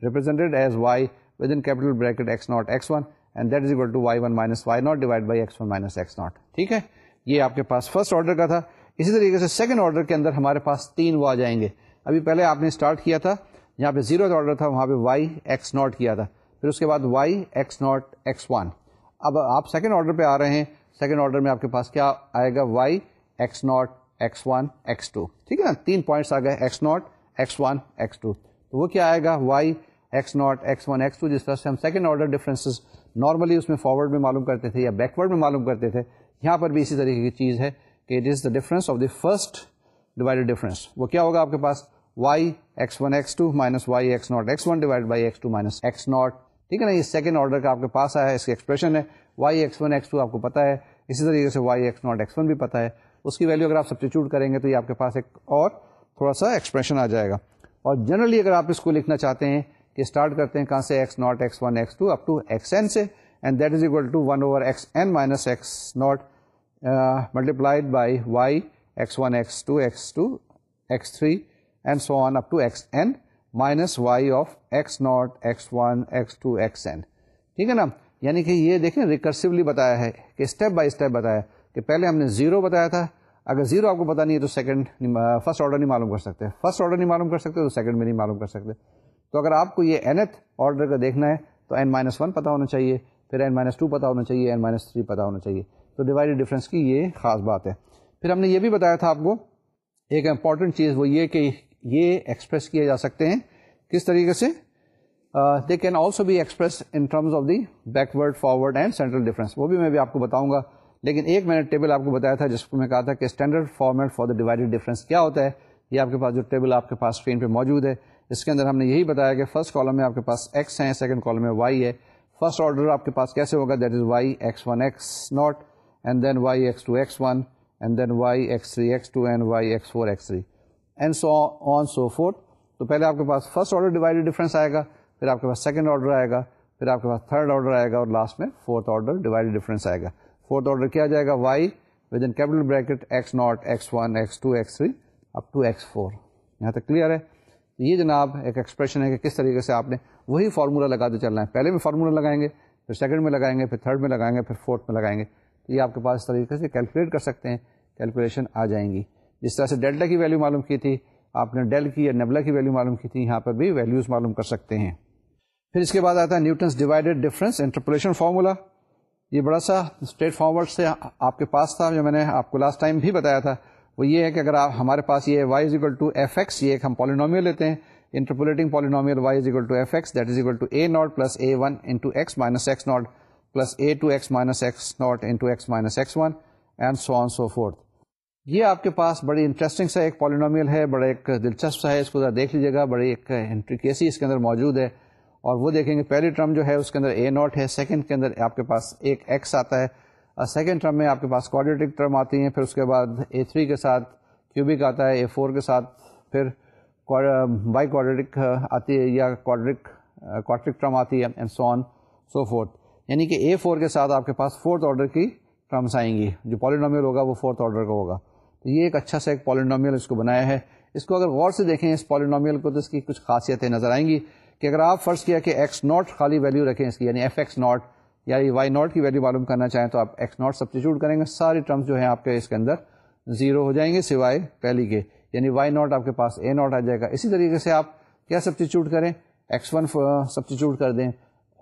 represented as y with in capital bracket x naught x one and that is equal to y one minus y naught divide by x one minus x naught ٹھیک ہے؟ یہ آپ کے پاس first order کا تھا۔ اسی طریقے سے سیکنڈ آرڈر کے اندر ہمارے پاس تین وہ آ جائیں گے۔ ابھی پہلے آپ نے اسٹارٹ کیا تھا۔ جہاں پہ زیرو آرڈر تھا، وہاں پہ وائی ایکس ناٹ کیا تھا۔ پھر اس کے بعد y x naught x one اب آپ سیکنڈ آرڈر پہ آ رہے ہیں۔ سیکنڈ آرڈر میں آپ کے پاس کیا آئے گا؟ Y x naught x one x two ٹھیک ہے نا؟ تین پوائنٹس آ گئے x naught x one x two تو وہ کیا آئے گا؟ Y x naught x one x two جس طرح سے ہم سیکنڈ آرڈر ڈفرینسز نارملی اس میں فارورڈ میں معلوم کرتے تھے یا بیکورڈ میں معلوم کرتے تھے، یہاں پر بھی اسی طریقے کی چیز ہے کہ it is the difference of the first divided difference وہ کیا ہوگا آپ کے پاس؟ Y x one x two minus y x naught x one divide by x two minus x naught ٹھیک ہے نا؟ یہ سیکنڈ آرڈر کا آپ کے پاس آیا ہے، اس کی ایکسپریشن ہے۔ Y x one x two آپ کو پتا ہے۔ اسی طریقے سے y x naught x one بھی پتا ہے۔ اس کی ویلو اگر آپ سبسٹیچیوٹ کریں گے تو یہ آپ کے پاس ایک اور تھوڑا سا ایکسپریشن آ جائے گا۔ اور جنرلی اگر آپ اس کو لکھنا چاہتے ہیں کہ اسٹارٹ کرتے ہیں کہاں سے؟ X naught x one x two up to x n سے۔ And that is equal to one over x n minus x naught multiplied by y x one x two x two x three and so on up to x n minus y of x naught x one x two x n ٹھیک ہے نا یعنی کہ یہ دیکھیں recursively بتایا ہے کہ اسٹیپ بائی اسٹیپ بتایا کہ پہلے ہم نے زیرو بتایا تھا اگر زیرو آپ کو پتا نہیں ہے تو سیکنڈ فرسٹ آرڈر نہیں معلوم کر سکتے فرسٹ آرڈر نہیں معلوم کر سکتے تو سیکنڈ میں نہیں معلوم کر سکتے تو اگر آپ کو یہ این آرڈر کا دیکھنا ہے تو این مائنس ون پتا ہونا چاہیے پھر این مائنس ٹو پتا ہونا چاہیے این مائنس تھری پتا ہونا چاہیے تو ڈیوائڈیڈ ڈفرینس کی یہ خاص بات ہے پھر ہم نے یہ بھی بتایا تھا آپ کو ایک امپورٹنٹ چیز وہ یہ کہ یہ ایکسپریس کیے جا سکتے ہیں۔ کس طریقے سے؟ They can also be express in terms of the backward forward and central difference وہ بھی میں بھی آپ کو بتاؤں گا۔ لیکن ایک میں نے ٹیبل آپ کو بتایا تھا، جس کو میں کہا تھا کہ standard format for the divided difference کیا ہوتا ہے۔ یہ آپ کے پاس جو ٹیبل آپ کے پاس اسکرین پہ موجود ہے، اس کے اندر ہم نے یہی بتایا کہ فرسٹ کالم میں آپ کے پاس ایکس ہے سیکنڈ کالم میں وائی ہے۔ فرسٹ آرڈر آپ کے پاس کیسے ہوگا؟ That is y x one x naught and then y x two x one and then y x three x two and y x four x three and so on so forth تو پہلے آپ کے پاس first order divided difference آئے گا، پھر آپ کے پاس سیکنڈ آرڈر آئے گا، پھر آپ کے پاس تھرڈ آرڈر آئے گا، اور لاسٹ میں فورتھ آرڈر ڈیوائڈیڈ ڈفرینس آئے گا۔ فورتھ آرڈر کیا جائے گا؟ Y with in capital bracket x naught x one x two x three up to x four یہاں تک کلیئر ہے؟ یہ جناب ایک ایکسپریشن ہے کہ کس طریقے سے آپ نے وہی فارمولا لگاتے چلنا ہے۔ پہلے بھی فارمولا لگائیں گے، پھر سیکنڈ میں لگائیں گے، پھر تھرڈ میں لگائیں گے، پھر فورتھ میں لگائیں گے۔ تو یہ آپ کے پاس اس طریقے سے کیلکولیٹ کر سکتے ہیں کیلکولیشن آ جائیں گی۔ جس طرح سے ڈیلٹا کی ویلیو معلوم کی تھی، آپ نے ڈیل کی یا نیبلا کی ویلیو معلوم کی تھی، یہاں پر بھی ویلیوز معلوم کر سکتے ہیں۔ پھر اس کے بعد آتا ہے Newton's divided difference interpolation formula یہ بڑا سا اسٹیٹ فارورڈ سے آپ کے پاس تھا، جو میں نے آپ کو لاسٹ ٹائم بھی بتایا تھا۔ وہ یہ ہے کہ اگر آپ ہمارے پاس یہ y is equal to f x یہ ایک ہم پالینومیل لیتے ہیں۔ Interpolating polynomial y is equal to f x that is equal to a naught plus a one into x minus x naught plus a two x minus x naught into x minus x one and so on so forth یہ آپ کے پاس بڑی interesting سا ایک polynomial ہے، بڑا ایک دلچسپ سا ہے، اس کو ذرا دیکھ لیجیے گا۔ بڑی ایک انٹریکیسی اس کے اندر موجود ہے۔ اور وہ دیکھیں گے، پہلی ٹرم جو ہے اس کے اندر اے ناٹ ہے سیکنڈ کے اندر آپ کے پاس ایک ایکس آتا ہے۔ اور سیکنڈ ٹرم میں آپ کے پاس کوڈیٹک ٹرم آتی ہیں، پھر اس کے بعد اے تھری کے ساتھ کیوبک آتا ہے اے فور کے ساتھ پھر بائی کوڈیٹک آتی ہے یا کوڈرک کوٹرک ٹرم آتی ہے and so on so forth یعنی کہ اے فور کے ساتھ آپ کے پاس فورتھ آرڈر کی ٹرمس آئیں گی۔ جو پالینومیل ہوگا وہ فورتھ آرڈر کا ہوگا۔ تو یہ ایک اچھا سا ایک پالینومیل اس کو بنایا ہے۔ اس کو اگر غور سے دیکھیں، اس پالینومیل کو تو اس کی کچھ خاصیتیں نظر آئیں گی کہ اگر آپ فرض کیا کہ ایکس ناٹ خالی ویلیو رکھیں اس کی یعنی ایف ایکس ناٹ یا وائی ناٹ کی ویلیو معلوم کرنا چاہیں تو آپ ایکس ناٹ سبسٹیچیوٹ کریں گے۔ ساری ٹرمس جو ہیں آپ کے اس کے اندر زیرو ہو جائیں گے سوائے پہلی کے۔ یعنی وائی ناٹ آپ کے پاس اے ناٹ آ جائے گا۔ اسی طریقے سے آپ کیا سبسٹیچیوٹ کریں؟ ایکس ون سبسٹیچیوٹ کر دیں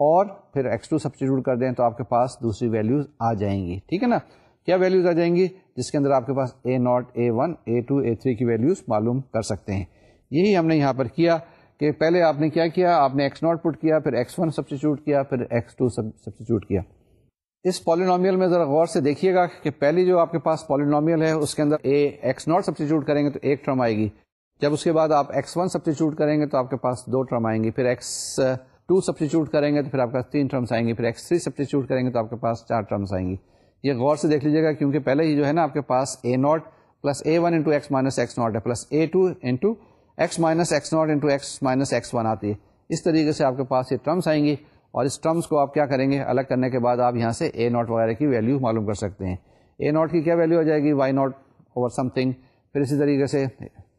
اور پھر ایکس ٹو سبسٹیچیوٹ کر دیں تو آپ کے پاس دوسری ویلیوز آ جائیں گی۔ ٹھیک ہے نا؟ کیا ویلیوز آ جائیں گی جس کے اندر آپ کے پاس a naught a one a two a three کی ویلیوز معلوم کر سکتے ہیں۔ یہی ہم نے یہاں پر کیا کہ پہلے آپ نے کیا کیا؟ آپ نے ایکس ناٹ پٹ کیا، پھر ایکس ون سبسٹیچیوٹ کیا، پھر ایکس ٹو سبسٹیچیوٹ کیا۔ اس پالینومیل میں ذرا غور سے دیکھیے گا کہ پہلی جو آپ کے پاس پالینومیل ہے، اس کے اندر اے ایکس ناٹ سبسٹیچیوٹ کریں گے تو ایک ٹرم آئے گی۔ جب اس کے بعد آپ ایکس ون سبسٹیچیوٹ کریں گے تو آپ کے پاس دو ٹرم آئیں گی۔ پھر ایکس ٹو سبسٹیچیوٹ کریں گے تو پھر آپ کے پاس تین ٹرمس آئیں گی۔ پھر ایکس تھری سبسٹیچیوٹ کریں گے تو آپ کے پاس چار ٹرمس آئیں گی۔ یہ غور سے دیکھ لیجیے گا کیونکہ پہلے ہی جو ہے نا آپ کے پاس a naught plus a one into x minus x naught ہے plus a two into x minus x naught into x minus x one آتی ہے۔ اس طریقے سے آپ کے پاس یہ ٹرمس آئیں گی اور اس ٹرمس کو آپ کیا کریں گے؟ الگ کرنے کے بعد آپ یہاں سے اے ناٹ وغیرہ کی ویلیو معلوم کر سکتے ہیں۔ اے ناٹ کی کیا ویلیو آ جائے گی؟ Y naught over something پھر اسی طریقے سے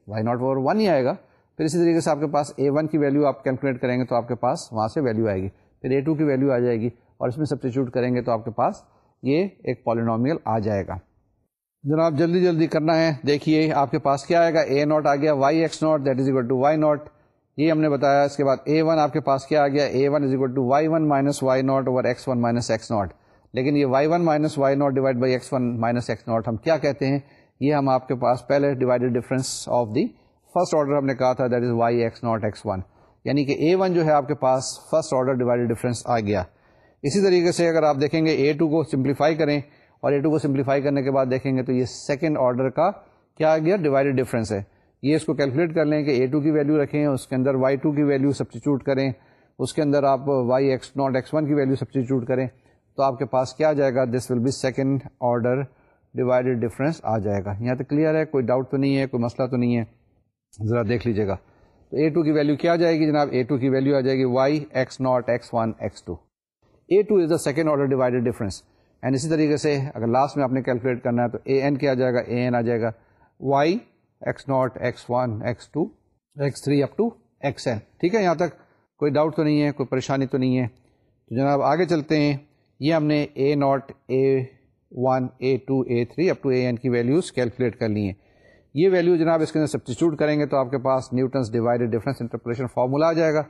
وائی ناٹ اوور ون ہی آئے گا۔ پھر اسی طریقے سے آپ کے پاس اے ون کی ویلیو آپ کیلکولیٹ کریں گے تو آپ کے پاس وہاں سے ویلیو آئے گی۔ پھر اے ٹو کی ویلیو آ جائے گی اور اس میں سبسٹیچیوٹ کریں گے تو آپ کے پاس یہ ایک پالینومیل آ جائے گا۔ جناب، جلدی جلدی کرنا ہے۔ دیکھیے، آپ کے پاس کیا آئے گا؟ اے ناٹ آ گیا y x naught that is equal to y naught یہ ہم نے بتایا، اس کے بعد اے ون آپ کے پاس کیا آ گیا؟ A one is equal to y one minus y naught over x one minus x naught لیکن یہ y one minus y naught divide by x one minus x naught ہم کیا کہتے ہیں؟ یہ ہم آپ کے پاس پہلے divided difference of the first order ہم نے کہا تھا that is y x naught x one یعنی کہ اے ون جو ہے آپ کے پاس فرسٹ آرڈر ڈیوائڈیڈ ڈفرینس آ گیا۔ اسی طریقے سے اگر آپ دیکھیں گے اے ٹو کو سمپلیفائی کریں اور اے ٹو کو سمپلیفائی کرنے کے بعد دیکھیں گے تو یہ سیکنڈ آرڈر کا کیا آ گیا ڈیوائڈیڈ ڈفرینس ہے۔ یہ اس کو کیلکولیٹ کر لیں کہ اے ٹو کی ویلو رکھیں، اس کے اندر وائی ٹو کی ویلو سبسٹیچیوٹ کریں، اس کے اندر آپ y x naught x one کی ویلو سبسٹیچیوٹ کریں، تو آپ کے پاس کیا جائے گا؟ This will be second order divided difference آ جائے گا۔ یہاں تک کلیئر ہے، کوئی ڈاؤٹ تو نہیں ہے، کوئی مسئلہ تو نہیں ہے۔ ذرا دیکھ لیجیے گا۔ تو اے ٹو کی ویلو کیا جائے گی جناب؟ اے ٹو کی ویلو آ جائے گی y x naught x one x two a two is the second order divided difference and اسی طریقے سے اگر لاسٹ میں آپ نے کیلکولیٹ کرنا ہے تو اے این کیا جائے گا؟ اے این آ جائے گا y x naught x one x two x three up to x n ٹھیک ہے؟ یہاں تک کوئی ڈاؤٹ تو نہیں ہے، کوئی پریشانی تو نہیں ہے۔ تو جناب آگے چلتے ہیں۔ یہ ہم نے a naught a one a two a three up to a n کی ویلیوز کیلکولیٹ کر لی ہیں۔ یہ ویلیو جناب اس کے اندر سبسٹیچیوٹ کریں گے تو آپ کے پاس Newton's divided difference interpolation formula آ جائے گا۔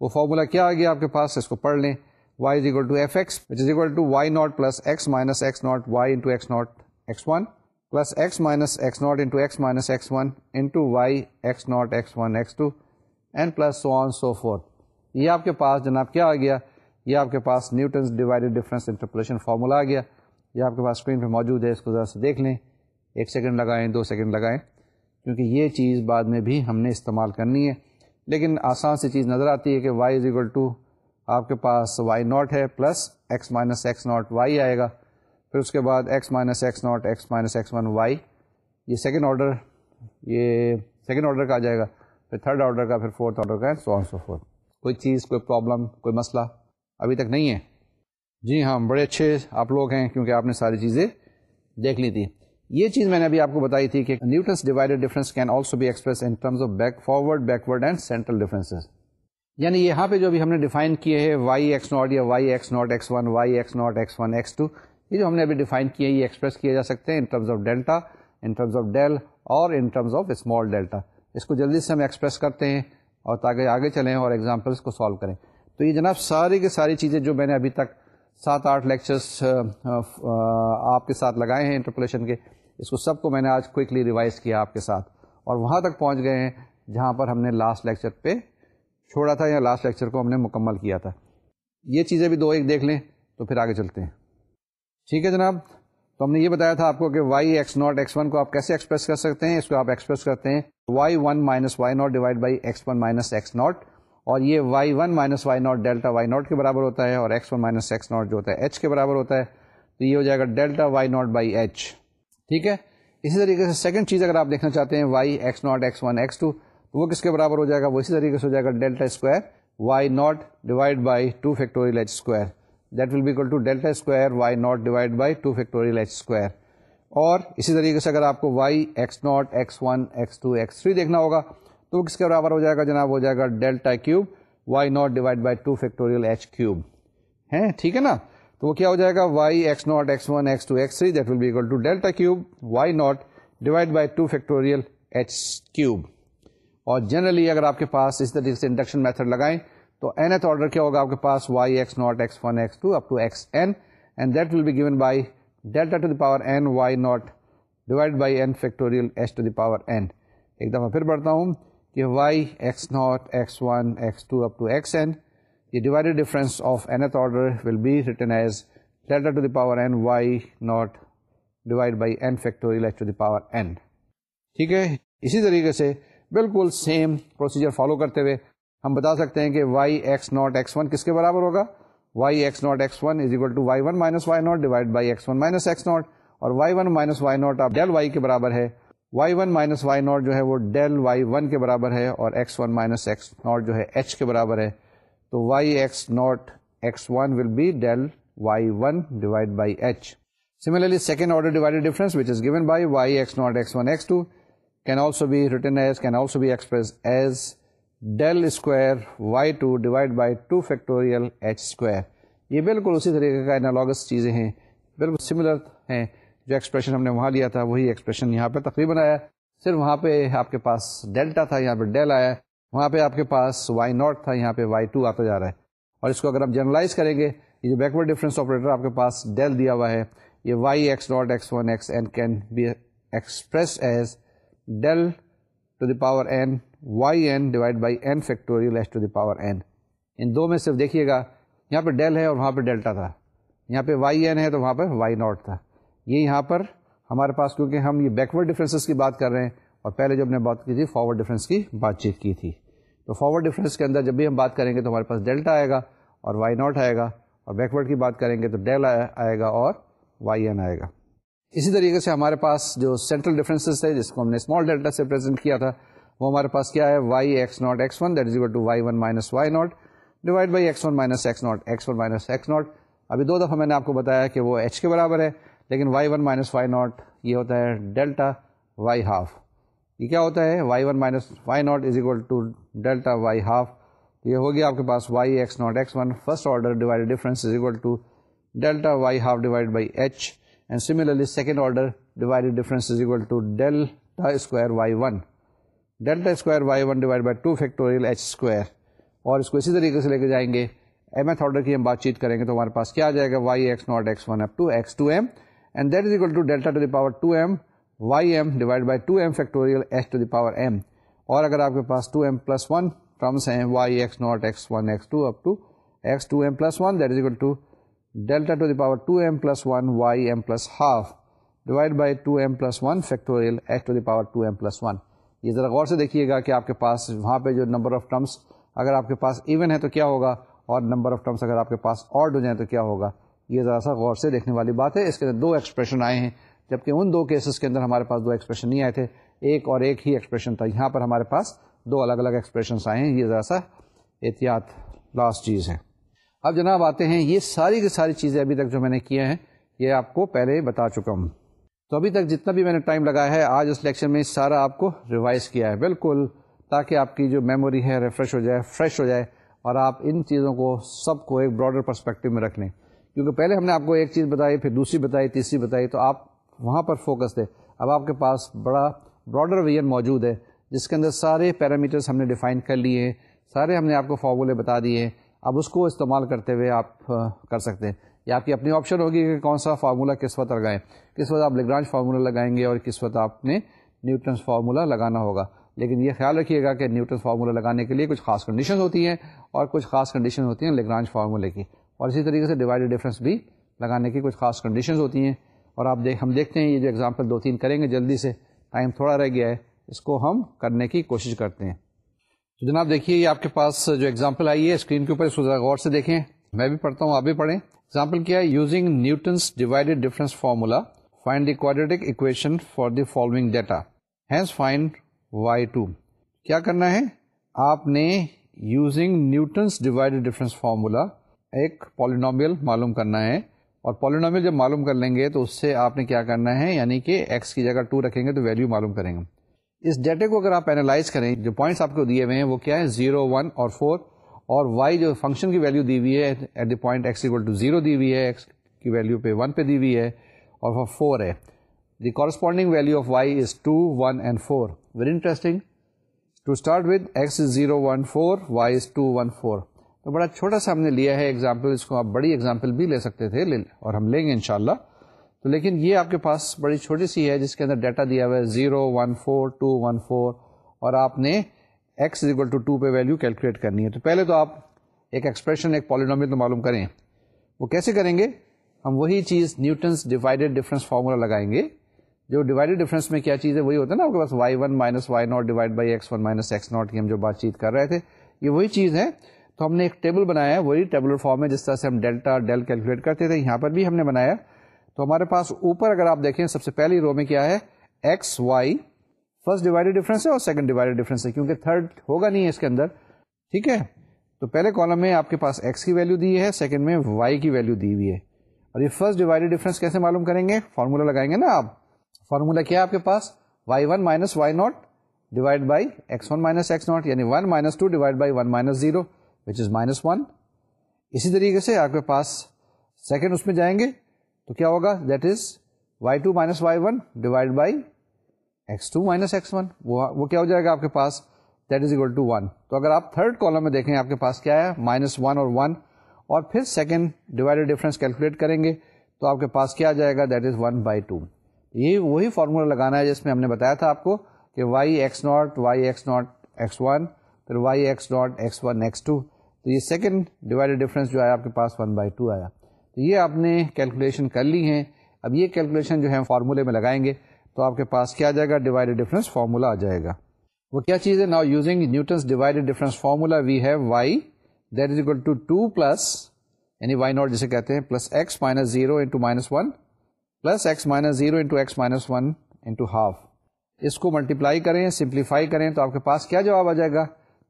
وہ فارمولا کیا آ گیا آپ کے پاس؟ اس کو پڑھ لیں۔ Y is equal to f x which is equal to y naught plus x minus x naught y into x naught x one plus x minus x naught into x minus x one into y x naught x one x two and plus so on so forth یہ آپ کے پاس جناب کیا آ گیا یہ آپ کے پاس Newton's divided difference interpolation formula آ گیا یہ آپ کے پاس اسکرین پہ موجود ہے اس کو ذرا سے دیکھ لیں ایک سیکنڈ لگائیں دو سیکنڈ لگائیں کیونکہ یہ چیز بعد میں بھی ہم نے استعمال کرنی ہے لیکن آسان سی چیز نظر آتی ہے کہ وائی از اکول ٹو آپ کے پاس وائی ناٹ ہے plus x minus x naught y آئے گا۔ پھر اس کے بعد x minus x naught x minus x one y یہ سیکنڈ آرڈر یہ سیکنڈ آرڈر کا آ جائے گا۔ پھر تھرڈ آرڈر کا، پھر فورتھ آرڈر کا سو آن سو فورتھ کوئی چیز، کوئی پرابلم کوئی مسئلہ ابھی تک نہیں ہے۔ جی ہاں بڑے اچھے آپ لوگ ہیں کیونکہ آپ نے ساری چیزیں دیکھ لی تھی۔ یہ چیز میں نے ابھی آپ کو بتائی تھی کہ Newton's divided difference can also be express in terms of back forward backward and central differences یعنی یہاں پہ جو بھی ہم نے ڈیفائن کیے ہیں وائی ایکس ناٹ یا y x naught x one y x naught x one x two یہ جو ہم نے ابھی ڈیفائن کیے یہ ایکسپریس کیے جا سکتے ہیں in terms of delta in terms of del اور in terms of small delta اس کو جلدی سے ہم ایکسپریس کرتے ہیں اور تاکہ آگے چلیں اور ایگزامپلس کو سالو کریں۔ تو یہ جناب ساری کی ساری چیزیں جو میں نے ابھی تک سات آٹھ لیکچرس آپ کے ساتھ لگائے ہیں انٹرپولیشن کے، اس کو سب کو میں نے آج کوئکلی ریوائز کیا آپ کے ساتھ۔ اور وہاں تک پہنچ گئے ہیں جہاں پر ہم نے لاسٹ لیکچر پہ چھوڑا تھا یا لاسٹ لیکچر کو ہم نے مکمل کیا تھا۔ یہ چیزیں بھی دو ایک دیکھ لیں تو پھر آگے چلتے ہیں۔ ٹھیک ہے جناب؟ تو ہم نے یہ بتایا تھا آپ کو کہ y x naught x one کو آپ کیسے ایکسپریس کر سکتے ہیں؟ اس کو آپ ایکسپریس کرتے ہیں y one minus y naught divide by x one minus x naught اور یہ y one minus y naught delta y naught کے برابر ہوتا ہے اور x one minus x naught جو ہوتا ہے ایچ کے برابر ہوتا ہے۔ تو یہ ہو جائے گا delta y naught by h ٹھیک ہے؟ اسی طریقے سے سیکنڈ چیز اگر آپ دیکھنا چاہتے ہیں y x naught x one x two وہ کس کے برابر ہو جائے گا؟ وہ اسی طریقے سے ہو جائے گا delta square y naught divide by two factorial h square that will be equal to delta square y naught divide by two factorial h square اور اسی طریقے سے اگر آپ کو y x naught x one x two x three دیکھنا ہوگا، تو وہ کس کے برابر ہو جائے گا جناب؟ ہو جائے گا delta cube y naught divide by two factorial h cube ہے ٹھیک ہے نا؟ تو وہ کیا ہو جائے گا؟ Y x naught x one x two x three that will be equal to delta cube y naught divide by two factorial h cube اور جنرلی اگر آپ کے پاس اس طریقے سے انڈکشن میتھڈ لگائیں تو این ایتھ آرڈر کیا ہوگا؟ آپ کے پاس y x naught x one x two up to x n and that will be given by delta to the power n y naught divide by n factorial h to the power n ایک دفعہ پھر پڑھتا ہوں کہ y x naught x one x two up to x n یہ divided difference of nth order will be written as delta to the power n y naught divide by n factorial h to the power n ٹھیک ہے؟ اسی طریقے سے بالکل same procedure follow کرتے ہوئے ہم بتا سکتے ہیں کہ y x naught x one کس کے برابر ہوگا؟ Y x naught x one is equal to y one minus y naught divide by x one minus x naught اور y one minus y naught آپ ڈیل وائی کے برابر ہے۔ Y one minus y naught جو ہے وہ deal y one کے برابر ہے اور x one minus x naught جو ہے ایچ کے برابر ہے۔ تو y x naught x one will be del y one divide by h similarly second order divide difference which is given by y x naught x one x two can also be written as can also be express as del square y two divide by two factorial h square یہ بالکل اسی طریقے کا انالوگس چیزیں ہیں، بالکل similar ہیں۔ جو ایکسپریشن ہم نے وہاں لیا تھا، وہی ایکسپریشن یہاں پہ تقریباً آیا۔ صرف وہاں پہ آپ کے پاس ڈیلٹا تھا، یہاں پہ ڈیل آیا۔ وہاں پہ آپ کے پاس وائی ناٹ تھا، یہاں پہ وائی ٹو آتا جا رہا ہے۔ اور اس کو اگر آپ جرنلائز کریں گے، یہ جو بیکورڈ ڈفرینس آپریٹر آپ کے پاس ڈیل دیا ہوا ہے، یہ y x naught x one x n can be express as del to the power n y n divide by n factorial s to the power n ان دو میں صرف دیکھیے گا، یہاں پہ ڈیل ہے اور وہاں پہ ڈیلٹا تھا۔ یہاں پہ وائی این ہے تو وہاں پہ وائی ناٹ تھا۔ یہ یہاں پر ہمارے پاس کیونکہ ہم یہ بیکورڈ ڈفرینسز کی بات کر رہے ہیں اور پہلے جو ہم نے بات کی تھی فارورڈ ڈفرینس کی بات چیت کی تھی۔ تو فارورڈ ڈفرینس کے اندر جب بھی ہم بات کریں گے تو ہمارے پاس ڈیلٹا آئے گا اور وائی ناٹ آئے گا اور بیکورڈ کی بات کریں گے تو ڈیل آئے گا اور وائی این آئے گا۔ اسی طریقے سے ہمارے پاس جو سینٹرل ڈفرینسز تھے، جس کو ہم نے اسمال ڈیلٹا سے پریزنٹ کیا تھا، وہ ہمارے پاس کیا ہے؟ Y x naught x one that is equal to y one minus y naught divide by x one minus x naught x one minus x naught ابھی دو دفعہ میں نے آپ کو بتایا کہ وہ ایچ کے برابر ہے، لیکن y one minus y naught یہ ہوتا ہے ڈیلٹا وائی ہاف یہ کیا ہوتا ہے؟ Y one minus y naught is equal to delta y half یہ ہوگی آپ کے پاس y x naught x one first order divide difference is equal to delta y half divide by h and similarly second order divide difference is equal to delta square y one delta square y one divide by two factorial h square اور اس کو اسی طریقے سے لے کے جائیں گے ایم ایتھ آرڈر کی ہم بات چیت کریں گے تو ہمارے پاس کیا آ جائے گا y x naught x one up to x two m and that is equal to delta to the power two m y m divide by two m factorial h to the power m اور اگر آپ کے پاس two m plus one terms ہیں y x naught x one x two up to x two m plus one that is equal to delta to the power two m plus one y m plus half divide by two m plus one factorial h to the power two m plus one یہ ذرا غور سے دیکھیے گا کہ آپ کے پاس وہاں پہ جو نمبر آف ٹرمس اگر آپ کے پاس ایون ہے تو کیا ہوگا؟ اور نمبر آف ٹرمس اگر آپ کے پاس آڈ ہو جائیں تو کیا ہوگا؟ یہ ذرا سا غور سے دیکھنے والی بات ہے۔ اس کے اندر دو ایکسپریشن آئے ہیں، جبکہ ان دو کیسز کے اندر ہمارے پاس دو ایکسپریشن نہیں آئے تھے۔ ایک اور ایک ہی ایکسپریشن تھا۔ یہاں پر ہمارے پاس دو الگ الگ ایکسپریشنس آئے ہیں۔ یہ ذرا سا احتیاط لاسٹ چیز ہے۔ اب جناب آتے ہیں، یہ ساری کی ساری چیزیں ابھی تک جو میں نے کیے ہیں، یہ آپ کو پہلے بتا چکا ہوں۔ تو ابھی تک جتنا بھی میں نے ٹائم لگایا ہے، آج اس لیکچر میں سارا آپ کو ریوائز کیا ہے۔ بالکل، تاکہ آپ کی جو میموری ہے، ریفریش ہو جائے، فریش ہو جائے، اور آپ ان چیزوں کو سب کو ایک براڈر پرسپیکٹو میں رکھ لیں۔ کیونکہ پہلے ہم نے آپ کو ایک چیز بتائی، پھر دوسری بتائی، تیسری بتائی، تو آپ وہاں پر فوکس تھے اب آپ کے پاس بڑا براڈر ویژن موجود ہے، جس کے اندر سارے پیرامیٹرس ہم نے ڈیفائن کر لیے ہیں، سارے ہم نے آپ کو فارمولے بتا دیے ہیں۔ اب اس کو استعمال کرتے ہوئے آپ کر سکتے ہیں۔ یا آپ کی اپنی آپشن ہوگی کہ کون سا فارمولہ کس وقت لگائیں۔ کس وقت آپ لیگرانچ فارمولہ لگائیں گے اور کس وقت آپ نے نیوٹنس فارمولہ لگانا ہوگا۔ لیکن یہ خیال رکھیے گا کہ نیوٹن فارمولہ لگانے کے لیے کچھ خاص کنڈیشن ہوتی ہیں اور کچھ خاص کنڈیشن ہوتی ہیں لیگرانچ فارمولے کی۔ اور اسی طریقے سے ڈیوائڈ ڈفرینس بھی لگانے کی کچھ خاص کنڈیشنز ہوتی ہیں۔ اور آپ دیکھ، ہم دیکھتے ہیں یہ جو ایگزامپل دو تین کریں گے جلدی سے ٹائم تھوڑا رہ گیا ہے، اس کو ہم کرنے کی کوشش کرتے ہیں۔ تو جناب دیکھیے، یہ آپ کے پاس جو ایگزامپل آئی ہے اسکرین کے اوپر، اس کو ذرا غور سے دیکھیں۔ میں بھی پڑھتا ہوں، آپ بھی پڑھیں۔ ایگزامپل کیا ہے؟ Using Newton's divided difference formula find the quadratic equation for the following data hence find y two کیا کرنا ہے؟ آپ نے using Newton's divided difference formula ایک پالینومیل معلوم کرنا ہے۔ اور پالینومیل جب معلوم کر لیں گے، تو اس سے آپ نے کیا کرنا ہے؟ یعنی کہ ایکس کی جگہ ٹو رکھیں گے تو ویلیو معلوم کریں گے۔ اس ڈیٹے کو اگر آپ اینالائز کریں، جو پوائنٹس آپ کو دیے ہوئے ہیں، وہ کیا ہے زیرو ون اور فور اور وائی جو فنکشن کی ویلیو دی ہوئی ہے at the point x equal to zero دی ہوئی ہے ایکس کی ویلیو پہ ون پہ دی ہوئی ہے اور وہ فور ہے۔ The corresponding value of y is two one and four very interesting to start with x is zero one four y is two one four تو بڑا چھوٹا سا ہم نے لیا ہے ایگزامپل اس کو آپ بڑی ایگزامپل بھی لے سکتے تھے اور ہم لیں گے انشاءاللہ۔ تو لیکن یہ آپ کے پاس بڑی چھوٹی سی ہے جس کے اندر ڈیٹا دیا ہوا ہے zero, one, four, two, one, four, اور آپ نے ایکس اکول ٹو ٹو پہ ویلو کیلکولیٹ کرنی ہے۔ تو پہلے تو آپ ایک ایکسپریشن، ایک پالینومیل تو معلوم کریں۔ وہ کیسے کریں گے؟ ہم وہی چیز نیوٹنس ڈیوائڈیڈ ڈفرینس فارمولا لگائیں گے۔ جو ڈیوائڈیڈ ڈفرینس میں کیا چیز ہے، وہی ہوتا ہے نا آپ کے پاس y one minus y naught divide by x one minus x naught کی ہم جو بات چیت کر رہے تھے، یہ وہی چیز ہے۔ تو ہم نے ایک ٹیبل بنایا ہے، وہی ٹیبلر فارم ہے جس طرح سے ہم ڈیلٹا ڈیل کیلکولیٹ کرتے تھے، یہاں پر بھی ہم نے بنایا۔ تو ہمارے پاس اوپر اگر آپ دیکھیں، سب سے پہلی رو میں کیا ہے؟ X y first divided difference ہے اور سیکنڈ ڈیوائڈیڈ ڈفرینس ہے، کیونکہ تھرڈ ہوگا نہیں ہے اس کے اندر۔ ٹھیک ہے؟ تو پہلے کالم میں آپ کے پاس ایکس کی ویلو دی ہے سیکنڈ میں وائی کی ویلو دی ہوئی ہے۔ اور یہ فرسٹ ڈیوائڈیڈ ڈفرینس کیسے معلوم کریں گے؟ فارمولا لگائیں گے نا آپ۔ فارمولا کیا ہے آپ کے پاس؟ Y one minus y naught divide by x one minus x naught یعنی one minus two divide by one minus zero which is minus one اسی طریقے سے آپ کے پاس سیکنڈ اس میں جائیں گے۔ تو کیا ہوگا؟ That is y two minus y one divide by x two minus x one وہ کیا ہو جائے گا آپ کے پاس؟ That is equal to one تو اگر آپ تھرڈ کالم میں دیکھیں، آپ کے پاس کیا ہے؟ مائنس ون اور ون اور پھر سیکنڈ ڈیوائڈیڈ ڈفرینس کیلکولیٹ کریں گے تو آپ کے پاس کیا جائے گا؟ That is one by two یہ وہی فارمولا لگانا ہے جس میں ہم نے بتایا تھا آپ کو کہ y x naught y x naught x one پھر y x naught x one x two تو یہ سیکنڈ ڈیوائڈیڈ ڈفرینس جو آیا، آپ کے پاس ون بائی ٹو آیا۔ تو یہ آپ نے کیلکولیشن کر لی ہیں اب یہ کیلکولیشن جو ہے فارمولے میں لگائیں گے تو آپ کے پاس کیا جائے گا؟ ڈیوائڈیڈ ڈفرینس فارمولا آ جائے گا۔ وہ کیا چیز ہے؟ Now using Newton's divided difference formula we have y that is equal to two plus یعنی وائی ناٹ جسے کہتے ہیں plus x minus zero into minus one plus x minus zero into x minus one into half اس کو multiply کریں simplify کریں تو آپ کے پاس کیا جواب آ جائے گا؟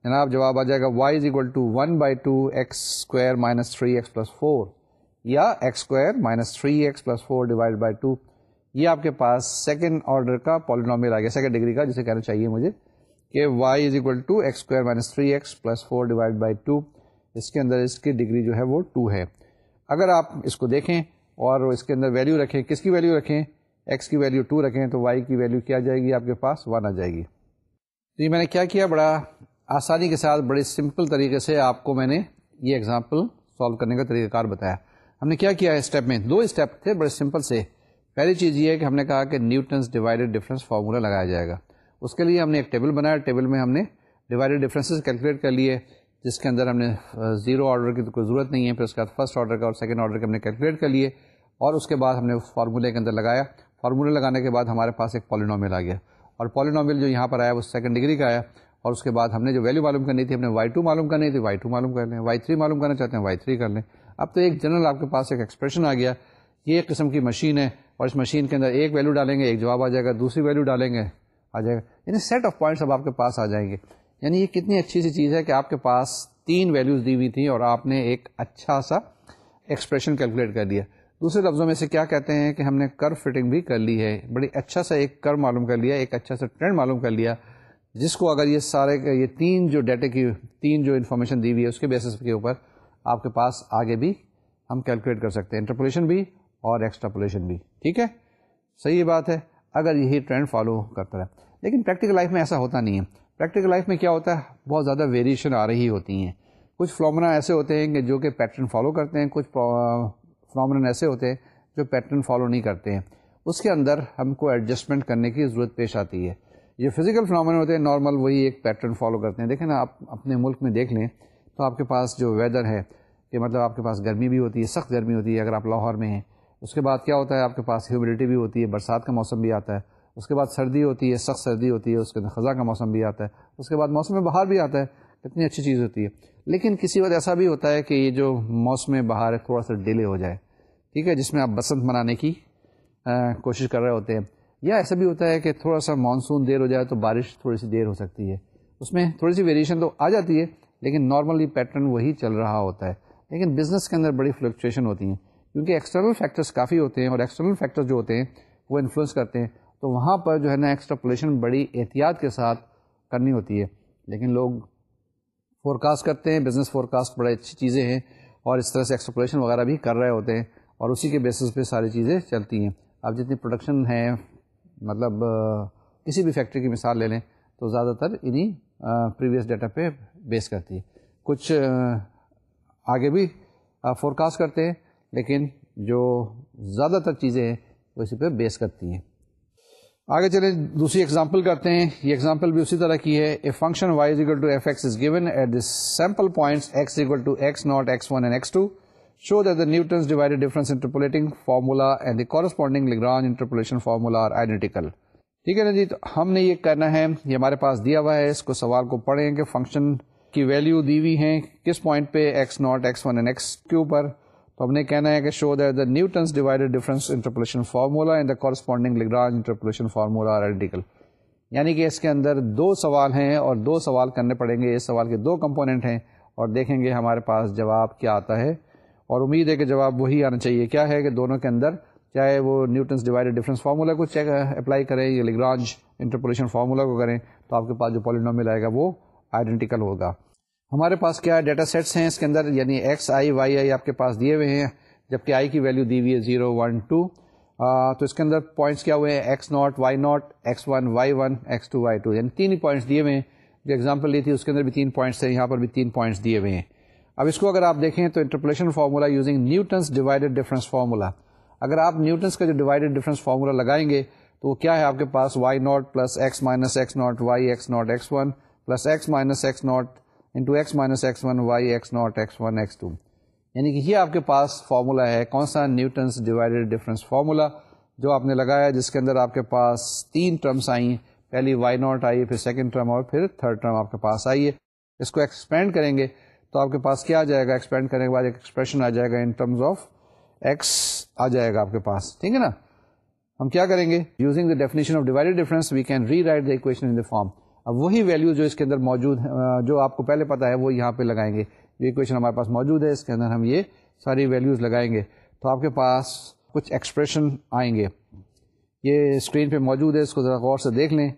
جناب جواب آ جائے گا y is equal to one by two x square minus three x plus four یا x square minus three x plus four divide by two, یہ آپ کے پاس سیکنڈ آرڈر کا پالینومیل آ گیا، سیکنڈ ڈگری کا، جسے کہنا چاہیے مجھے کہ y is equal to x square minus three x plus four divide by two, اس کے اندر اس کی ڈگری جو ہے وہ ٹو ہے۔ اگر آپ اس کو دیکھیں اور اس کے اندر ویلیو رکھیں، کس کی ویلیو رکھیں؟ ایکس کی ویلیو ٹو رکھیں تو وائی کی ویلیو کیا جائے گی؟ آپ کے پاس ون آ جائے گی۔ تو یہ میں نے کیا کیا؟ بڑا آسانی کے ساتھ، بڑے سمپل طریقے سے آپ کو میں نے یہ ایگزامپل سالو کرنے کا طریقہ کار بتایا۔ ہم نے کیا کیا اسٹیپ میں؟ دو اسٹیپ تھے، بڑے سمپل سے۔ پہلی چیز یہ ہے کہ ہم نے کہا کہ نیوٹنس ڈیوائڈیڈ ڈفرینس فارمولا لگایا جائے گا۔ اس کے لیے ہم نے ایک ٹیبل بنایا۔ ٹیبل میں ہم نے ڈیوائڈیڈ ڈفرینسز کیلکولیٹ کر لیے، جس کے اندر ہم نے زیرو آرڈر کی تو کوئی ضرورت نہیں ہے۔ پھر اس کے بعد فرسٹ آرڈر کا اور سیکنڈ آرڈر کا ہم نے کیلکولیٹ کر لیے۔ اور اس کے بعد ہم نے فارمولے کے اندر لگایا۔ فارمولے لگانے کے بعد ہمارے پاس ایک پالینومیل آ گیا۔ اور پالینومیل جو یہاں پر آیا، وہ سیکنڈ ڈگری کا آیا۔ اور اس کے بعد ہم نے جو ویلو معلوم کرنی تھی، ہم نے وائی ٹو معلوم کرنی تھی۔ وائی ٹو معلوم کر لیں وائی تھری معلوم کرنا چاہتے ہیں وائی تھری کر لیں۔ اب تو ایک جنرل آپ کے پاس ایک ایکسپریشن آ گیا، یہ ایک قسم کی مشین ہے اور اس مشین کے اندر ایک ویلو ڈالیں گے، ایک جواب آ جائے گا، دوسری ویلو ڈالیں گے، آ جائے گا۔ یعنی سیٹ آف پوائنٹس اب آپ کے پاس آ جائیں گے۔ یعنی یہ کتنی اچھی سی چیز ہے کہ آپ کے پاس تین ویلوز دی ہوئی تھیں اور آپ نے ایک اچھا سا ایکسپریشن کیلکولیٹ کر دیا۔ دوسرے لفظوں میں سے کیا کہتے ہیں کہ ہم نے کر فٹنگ بھی کر لی ہے، بڑی اچھا سا ایک کر معلوم کر لیا، ایک اچھا سا ٹرینڈ معلوم کر لیا، جس کو اگر یہ سارے یہ تین جو ڈیٹا کی، تین جو انفارمیشن دی ہوئی ہے، اس کے بیسس کے اوپر آپ کے پاس آگے بھی ہم کیلکولیٹ کر سکتے ہیں، انٹرپولیشن بھی اور ایکسٹراپولیشن بھی، ٹھیک ہے؟ صحیح بات ہے، اگر یہی ٹرینڈ فالو کرتا رہے۔ لیکن پریکٹیکل لائف میں ایسا ہوتا نہیں ہے۔ پریکٹیکل لائف میں کیا ہوتا ہے؟ بہت زیادہ ویریشن آ رہی ہوتی ہیں۔ کچھ فلامنا ایسے ہوتے ہیں کہ جو کہ پیٹرن فالو کرتے ہیں، کچھ فلامن ایسے ہوتے ہیں جو پیٹرن فالو نہیں کرتے ہیں۔ اس کے اندر ہم کو ایڈجسٹمنٹ کرنے کی ضرورت پیش آتی ہے۔ یہ فزیکل فنامن ہوتے ہیں، نارمل وہی ایک پیٹرن فالو کرتے ہیں۔ دیکھیں نا، آپ اپنے ملک میں دیکھ لیں تو آپ کے پاس جو ویدر ہے، کہ مطلب آپ کے پاس گرمی بھی ہوتی ہے، سخت گرمی ہوتی ہے اگر آپ لاہور میں ہیں۔ اس کے بعد کیا ہوتا ہے، آپ کے پاس ہیومڈیٹی بھی ہوتی ہے، برسات کا موسم بھی آتا ہے۔ اس کے بعد سردی ہوتی ہے، سخت سردی ہوتی ہے، اس کے اندر خزاں کا موسم بھی آتا ہے۔ اس کے بعد موسم بہار بھی آتا ہے اتنی اچھی چیز ہوتی ہے۔ لیکن کسی وقت ایسا بھی ہوتا ہے کہ یہ جو موسم بہار ہے، تھوڑا سا ڈیلے ہو جائے۔ ٹھیک ہے، جس میں آپ بسنت منانے کی کوشش کر رہے ہوتے ہیں۔ یا ایسا بھی ہوتا ہے کہ تھوڑا سا مانسون دیر ہو جائے تو بارش تھوڑی سی دیر ہو سکتی ہے۔ اس میں تھوڑی سی ویریشن تو آ جاتی ہے لیکن نارملی پیٹرن وہی چل رہا ہوتا ہے۔ لیکن بزنس کے اندر بڑی فلکچویشن ہوتی ہیں۔ کیونکہ ایکسٹرنل فیکٹرس کافی ہوتے ہیں اور ایکسٹرنل فیکٹر جو ہوتے ہیں وہ انفلوئنس کرتے ہیں۔ تو وہاں پر جو ہے نا ایکسٹراپولیشن بڑی احتیاط کے ساتھ کرنی ہوتی ہے۔ لیکن لوگ فور کاسٹ کرتے ہیں بزنس فور کاسٹ بڑے اچھی چیزیں ہیں اور اس طرح سے ایکسٹراپولیشن وغیرہ بھی کر رہے ہوتے ہیں اور اسی کے بیسس پہ ساری چیزیں چلتی ہیں۔ اب جتنی پروڈکشن ہے مطلب کسی بھی فیکٹری کی مثال لے لیں تو زیادہ تر انہیں پریویس ڈیٹا پہ بیس کرتی ہے۔ کچھ آگے بھی فور کاسٹ کرتے ہیں، لیکن جو زیادہ تر چیزیں ہیں، وہ اسی پہ بیس کرتی ہیں۔ آگے چلیں، دوسری ایگزامپل کرتے ہیں۔ یہ ایگزامپل بھی اسی طرح کی ہے۔ A function y equal to f x is given at this sample points x equal to x naught x one and x two show that the Newton's divided difference interpolating formula and the corresponding Lagrange interpolation formula are identical ٹھیک ہے نا جی؟ تو ہم نے یہ کرنا ہے۔ یہ ہمارے پاس دیا ہوا ہے۔ اس کو سوال کو پڑھیں کہ فنکشن کی ویلیو دی ہوئی ہیں، کس پوائنٹ پہ x naught x one and x کے اوپر، تو ہم نے کہنا ہے کہ show that the Newton's divided difference interpolation formula and the corresponding Lagrange interpolation formula are یعنی کہ اس کے اندر دو سوال ہیں اور دو سوال کرنے پڑیں گے، اس سوال کے دو کمپوننٹ ہیں اور دیکھیں گے ہمارے پاس جواب کیا آتا ہے اور امید ہے کہ جواب وہی آنا چاہیے۔ کیا ہے کہ دونوں کے اندر چاہے وہ نیوٹنس ڈیوائڈ ڈفرینس فارمولا کو چیک اپلائی کریں یا لگرانج انٹرپولیشن فارمولا کو کریں، تو آپ کے پاس جو پالینومل آئے گا وہ آئیڈینٹیکل ہوگا۔ ہمارے پاس کیا ڈیٹا سیٹس ہیں؟ اس کے اندر یعنی ایکس آئی وائی آئی آپ کے پاس دیے ہوئے ہیں، جبکہ آئی کی ویلیو دی ہوئی ہے زیرو ون ٹو تو اس کے اندر پوائنٹس کیا ہوئے ہیں؟ X naught y naught x one y one x two y two یعنی تین ہی پوائنٹس دیے ہوئے ہیں۔ جو ایگزامپل لی تھی، اس کے اندر بھی تین پوائنٹس ہیں، یہاں پر بھی تین پوائنٹس دیے ہوئے ہیں۔ اب اس کو اگر آپ دیکھیں تو interpolation formula using Newton's divided difference formula اگر آپ نیوٹنس کا جو ڈیوائڈیڈ ڈفرینس فارمولا لگائیں گے، تو وہ کیا ہے؟ آپ کے پاس y naught plus x minus x naught y x naught x one plus x minus x naught into x minus x one y x naught x one x two یعنی کہ یہ آپ کے پاس فارمولا ہے کون سا نیوٹنس ڈیوائڈیڈ ڈفرینس فارمولا جو آپ نے لگایا جس کے اندر آپ کے پاس تین ٹرمس آئیں پہلی وائی ناٹ آئی پھر سیکنڈ ٹرم اور پھر تھرڈ ٹرم آپ کے پاس آئی ہے۔ اس کو ایکسپینڈ کریں گے تو آپ کے پاس کیا آ جائے گا؟ ایکسپینڈ کرنے کے بعد ایک ایکسپریشن آ جائے گا ان ٹرمز آف ایکس آ جائے گا آپ کے پاس۔ ٹھیک ہے نا؟ ہم کیا کریں گے؟ Using the definition of divided difference we can rewrite the equation in the form اب وہی ویلو جو اس کے اندر موجود جو آپ کو پہلے پتا ہے، وہ یہاں پہ لگائیں گے۔ یہ اکویشن ہمارے پاس موجود ہے، اس کے اندر ہم یہ ساری ویلوز لگائیں گے۔ تو آپ کے پاس کچھ ایکسپریشن آئیں گے۔ یہ اسکرین پہ موجود ہے، اس کو ذرا غور سے دیکھ لیں۔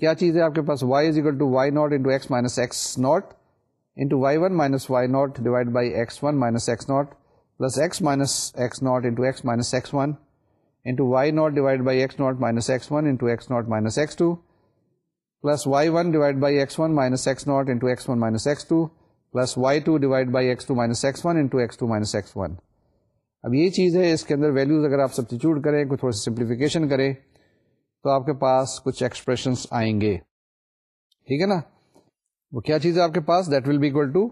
کیا چیز ہے آپ کے پاس؟ Y is equal to y naught into x minus x naught into y one minus y naught divide by x one minus x naught plus x minus x naught into x minus x one into y naught divide by x naught minus x one into x naught minus x two plus y one divide by x one minus x naught into x one minus x two plus y two divide by x two minus x one into x two minus x one اب یہ چیز ہے اس کے اندر values اگر آپ substitute کریں کوئی تھوڑی سی سمپلیفیکیشن کریں تو آپ کے پاس کچھ ایکسپریشنس آئیں گے ٹھیک ہے نا وہ کیا چیز ہے آپ کے پاس that will be equal to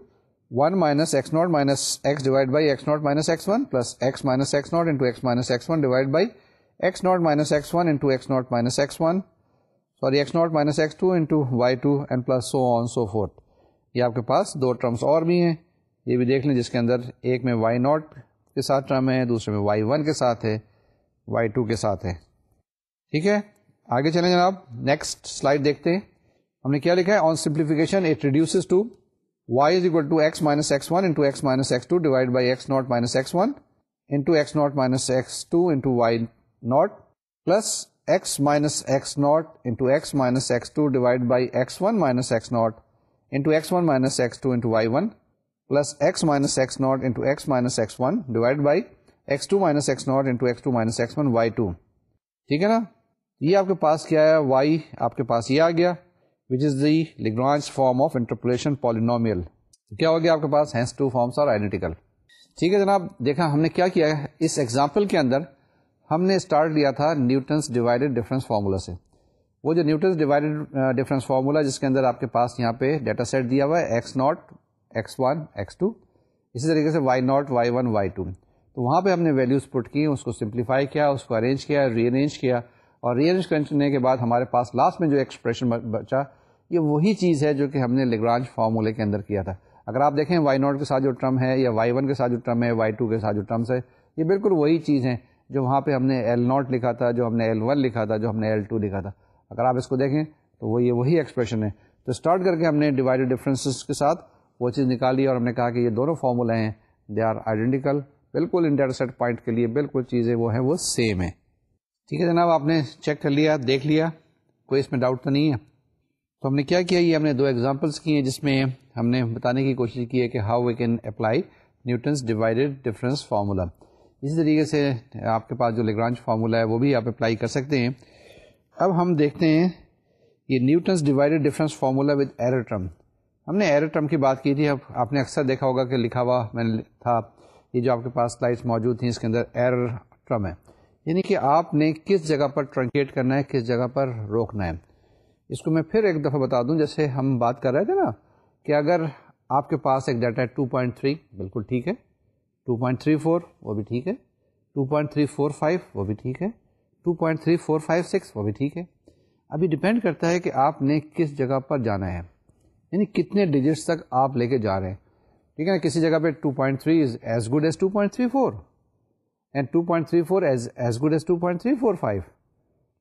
one minus x naught minus x divide by x naught minus x one plus x minus x naught into x minus x one divide by x naught minus x one into x naught minus x one sorry x naught minus x two into y two and plus so on so forth یہ آپ کے پاس دو terms اور بھی ہیں یہ بھی دیکھ لیں جس کے اندر ایک میں وائی ناٹ کے ساتھ ٹرم ہے، دوسرے میں وائی ون کے ساتھ ہے، وائی ٹو کے ساتھ ہے۔ ٹھیک ہے؟ آگے چلیں جناب۔ نیکسٹ سلائڈ دیکھتے ہیں۔ ہم نے کیا لکھا ہے؟ On simplification it reduces to y is equal to x minus x one into x minus x two divide by x naught minus x one into x naught minus x two into y naught plus x minus x naught into x minus x two divide by x one minus x naught into x one minus x two into y one plus x minus x naught into x minus x one divide by x two minus x naught into x two minus x one y two ٹھیک ہے نا یہ آپ کے پاس کیا ہے Y آپ کے پاس یہ آ گیا which is the Lagrange's form of interpolation polynomial کیا ہو گیا آپ کے پاس hence two forms are identical ٹھیک ہے جناب دیکھا ہم نے کیا کیا ہے اس ایگزامپل کے اندر ہم نے اسٹارٹ لیا تھا نیوٹنس ڈیوائڈیڈ ڈفرینس فارمولا سے۔ وہ جو نیوٹنس ڈیوائڈیڈ ڈفرینس فارمولا جس کے اندر آپ کے پاس یہاں پہ ڈیٹا سیٹ دیا ہوا ہے x naught x one x two اسی طریقے سے y naught y one y two تو وہاں پہ ہم نے ویلیوز پٹ کی، اس کو سمپلیفائی کیا، اس کو ارینج کیا ری ارینج کیا۔ اور ری ارینج کرنے کے بعد ہمارے پاس لاسٹ میں جو ایکسپریشن بچا، یہ وہی چیز ہے جو کہ ہم نے لیگرانج فارمولے کے اندر کیا تھا۔ اگر آپ دیکھیں وائی ناٹ کے ساتھ جو ٹرم ہے یا وائی ون کے ساتھ جو ٹرم ہے وائی ٹو کے ساتھ جو ٹرمس ہے، یہ بالکل وہی چیز ہیں۔ جو وہاں پہ ہم نے ایل ناٹ لکھا تھا، جو ہم نے ایل ون لکھا تھا، جو ہم نے ایل ٹو لکھا تھا۔ اگر آپ اس کو دیکھیں تو وہ یہ وہی ایکسپریشن ہے۔ تو اسٹارٹ کر کے ہم نے ڈیوائڈیڈ ڈفرینسز کے ساتھ وہ چیز نکالی اور ہم نے کہا کہ یہ دونوں فارمولے ہیں۔ دے آر آئیڈینٹیکل بالکل انٹر سیٹ پوائنٹ کے لیے بالکل چیزیں وہ ہیں، وہ سیم ہے ٹھیک ہے جناب، آپ نے چیک کر لیا، دیکھ لیا۔ کوئی اس میں ڈاؤٹ تو نہیں ہے۔ تو ہم نے کیا کیا؟ یہ ہم نے دو ایگزامپلس کی ہیں جس میں ہم نے بتانے کی کوشش کی ہے کہ how we can apply Newton's divided difference formula اسی طریقے سے آپ کے پاس جو لیگرانچ فارمولا ہے وہ بھی آپ اپلائی کر سکتے ہیں۔ اب ہم دیکھتے ہیں یہ Newton's divided difference formula with error term. ہم نے ایرر ٹرم کی بات کی تھی۔ اب آپ نے اکثر دیکھا ہوگا کہ لکھا ہوا میں نے تھا یہ جو آپ کے پاس سلائڈس موجود تھیں، اس کے اندر ایرر ٹرم ہے۔ یعنی کہ آپ نے کس جگہ پر ٹرنکیٹ کرنا ہے، کس جگہ پر روکنا ہے۔ اس کو میں پھر ایک دفعہ بتا دوں، جیسے ہم بات کر رہے تھے نا کہ اگر آپ کے پاس ایک ڈیٹا ہے 2.3 بالکل ٹھیک ہے۔ 2.34 وہ بھی ٹھیک ہے 2.345 وہ بھی ٹھیک ہے 2.3456 وہ بھی ٹھیک ہے۔ ابھی ڈپینڈ کرتا ہے کہ آپ نے کس جگہ پر جانا ہے یعنی کتنے ڈیجٹس تک آپ لے کے جا رہے ہیں۔ ٹھیک ہے نا، کسی جگہ پہ 2.3 is as good as 2.34 and 2.34 as as good as 2.345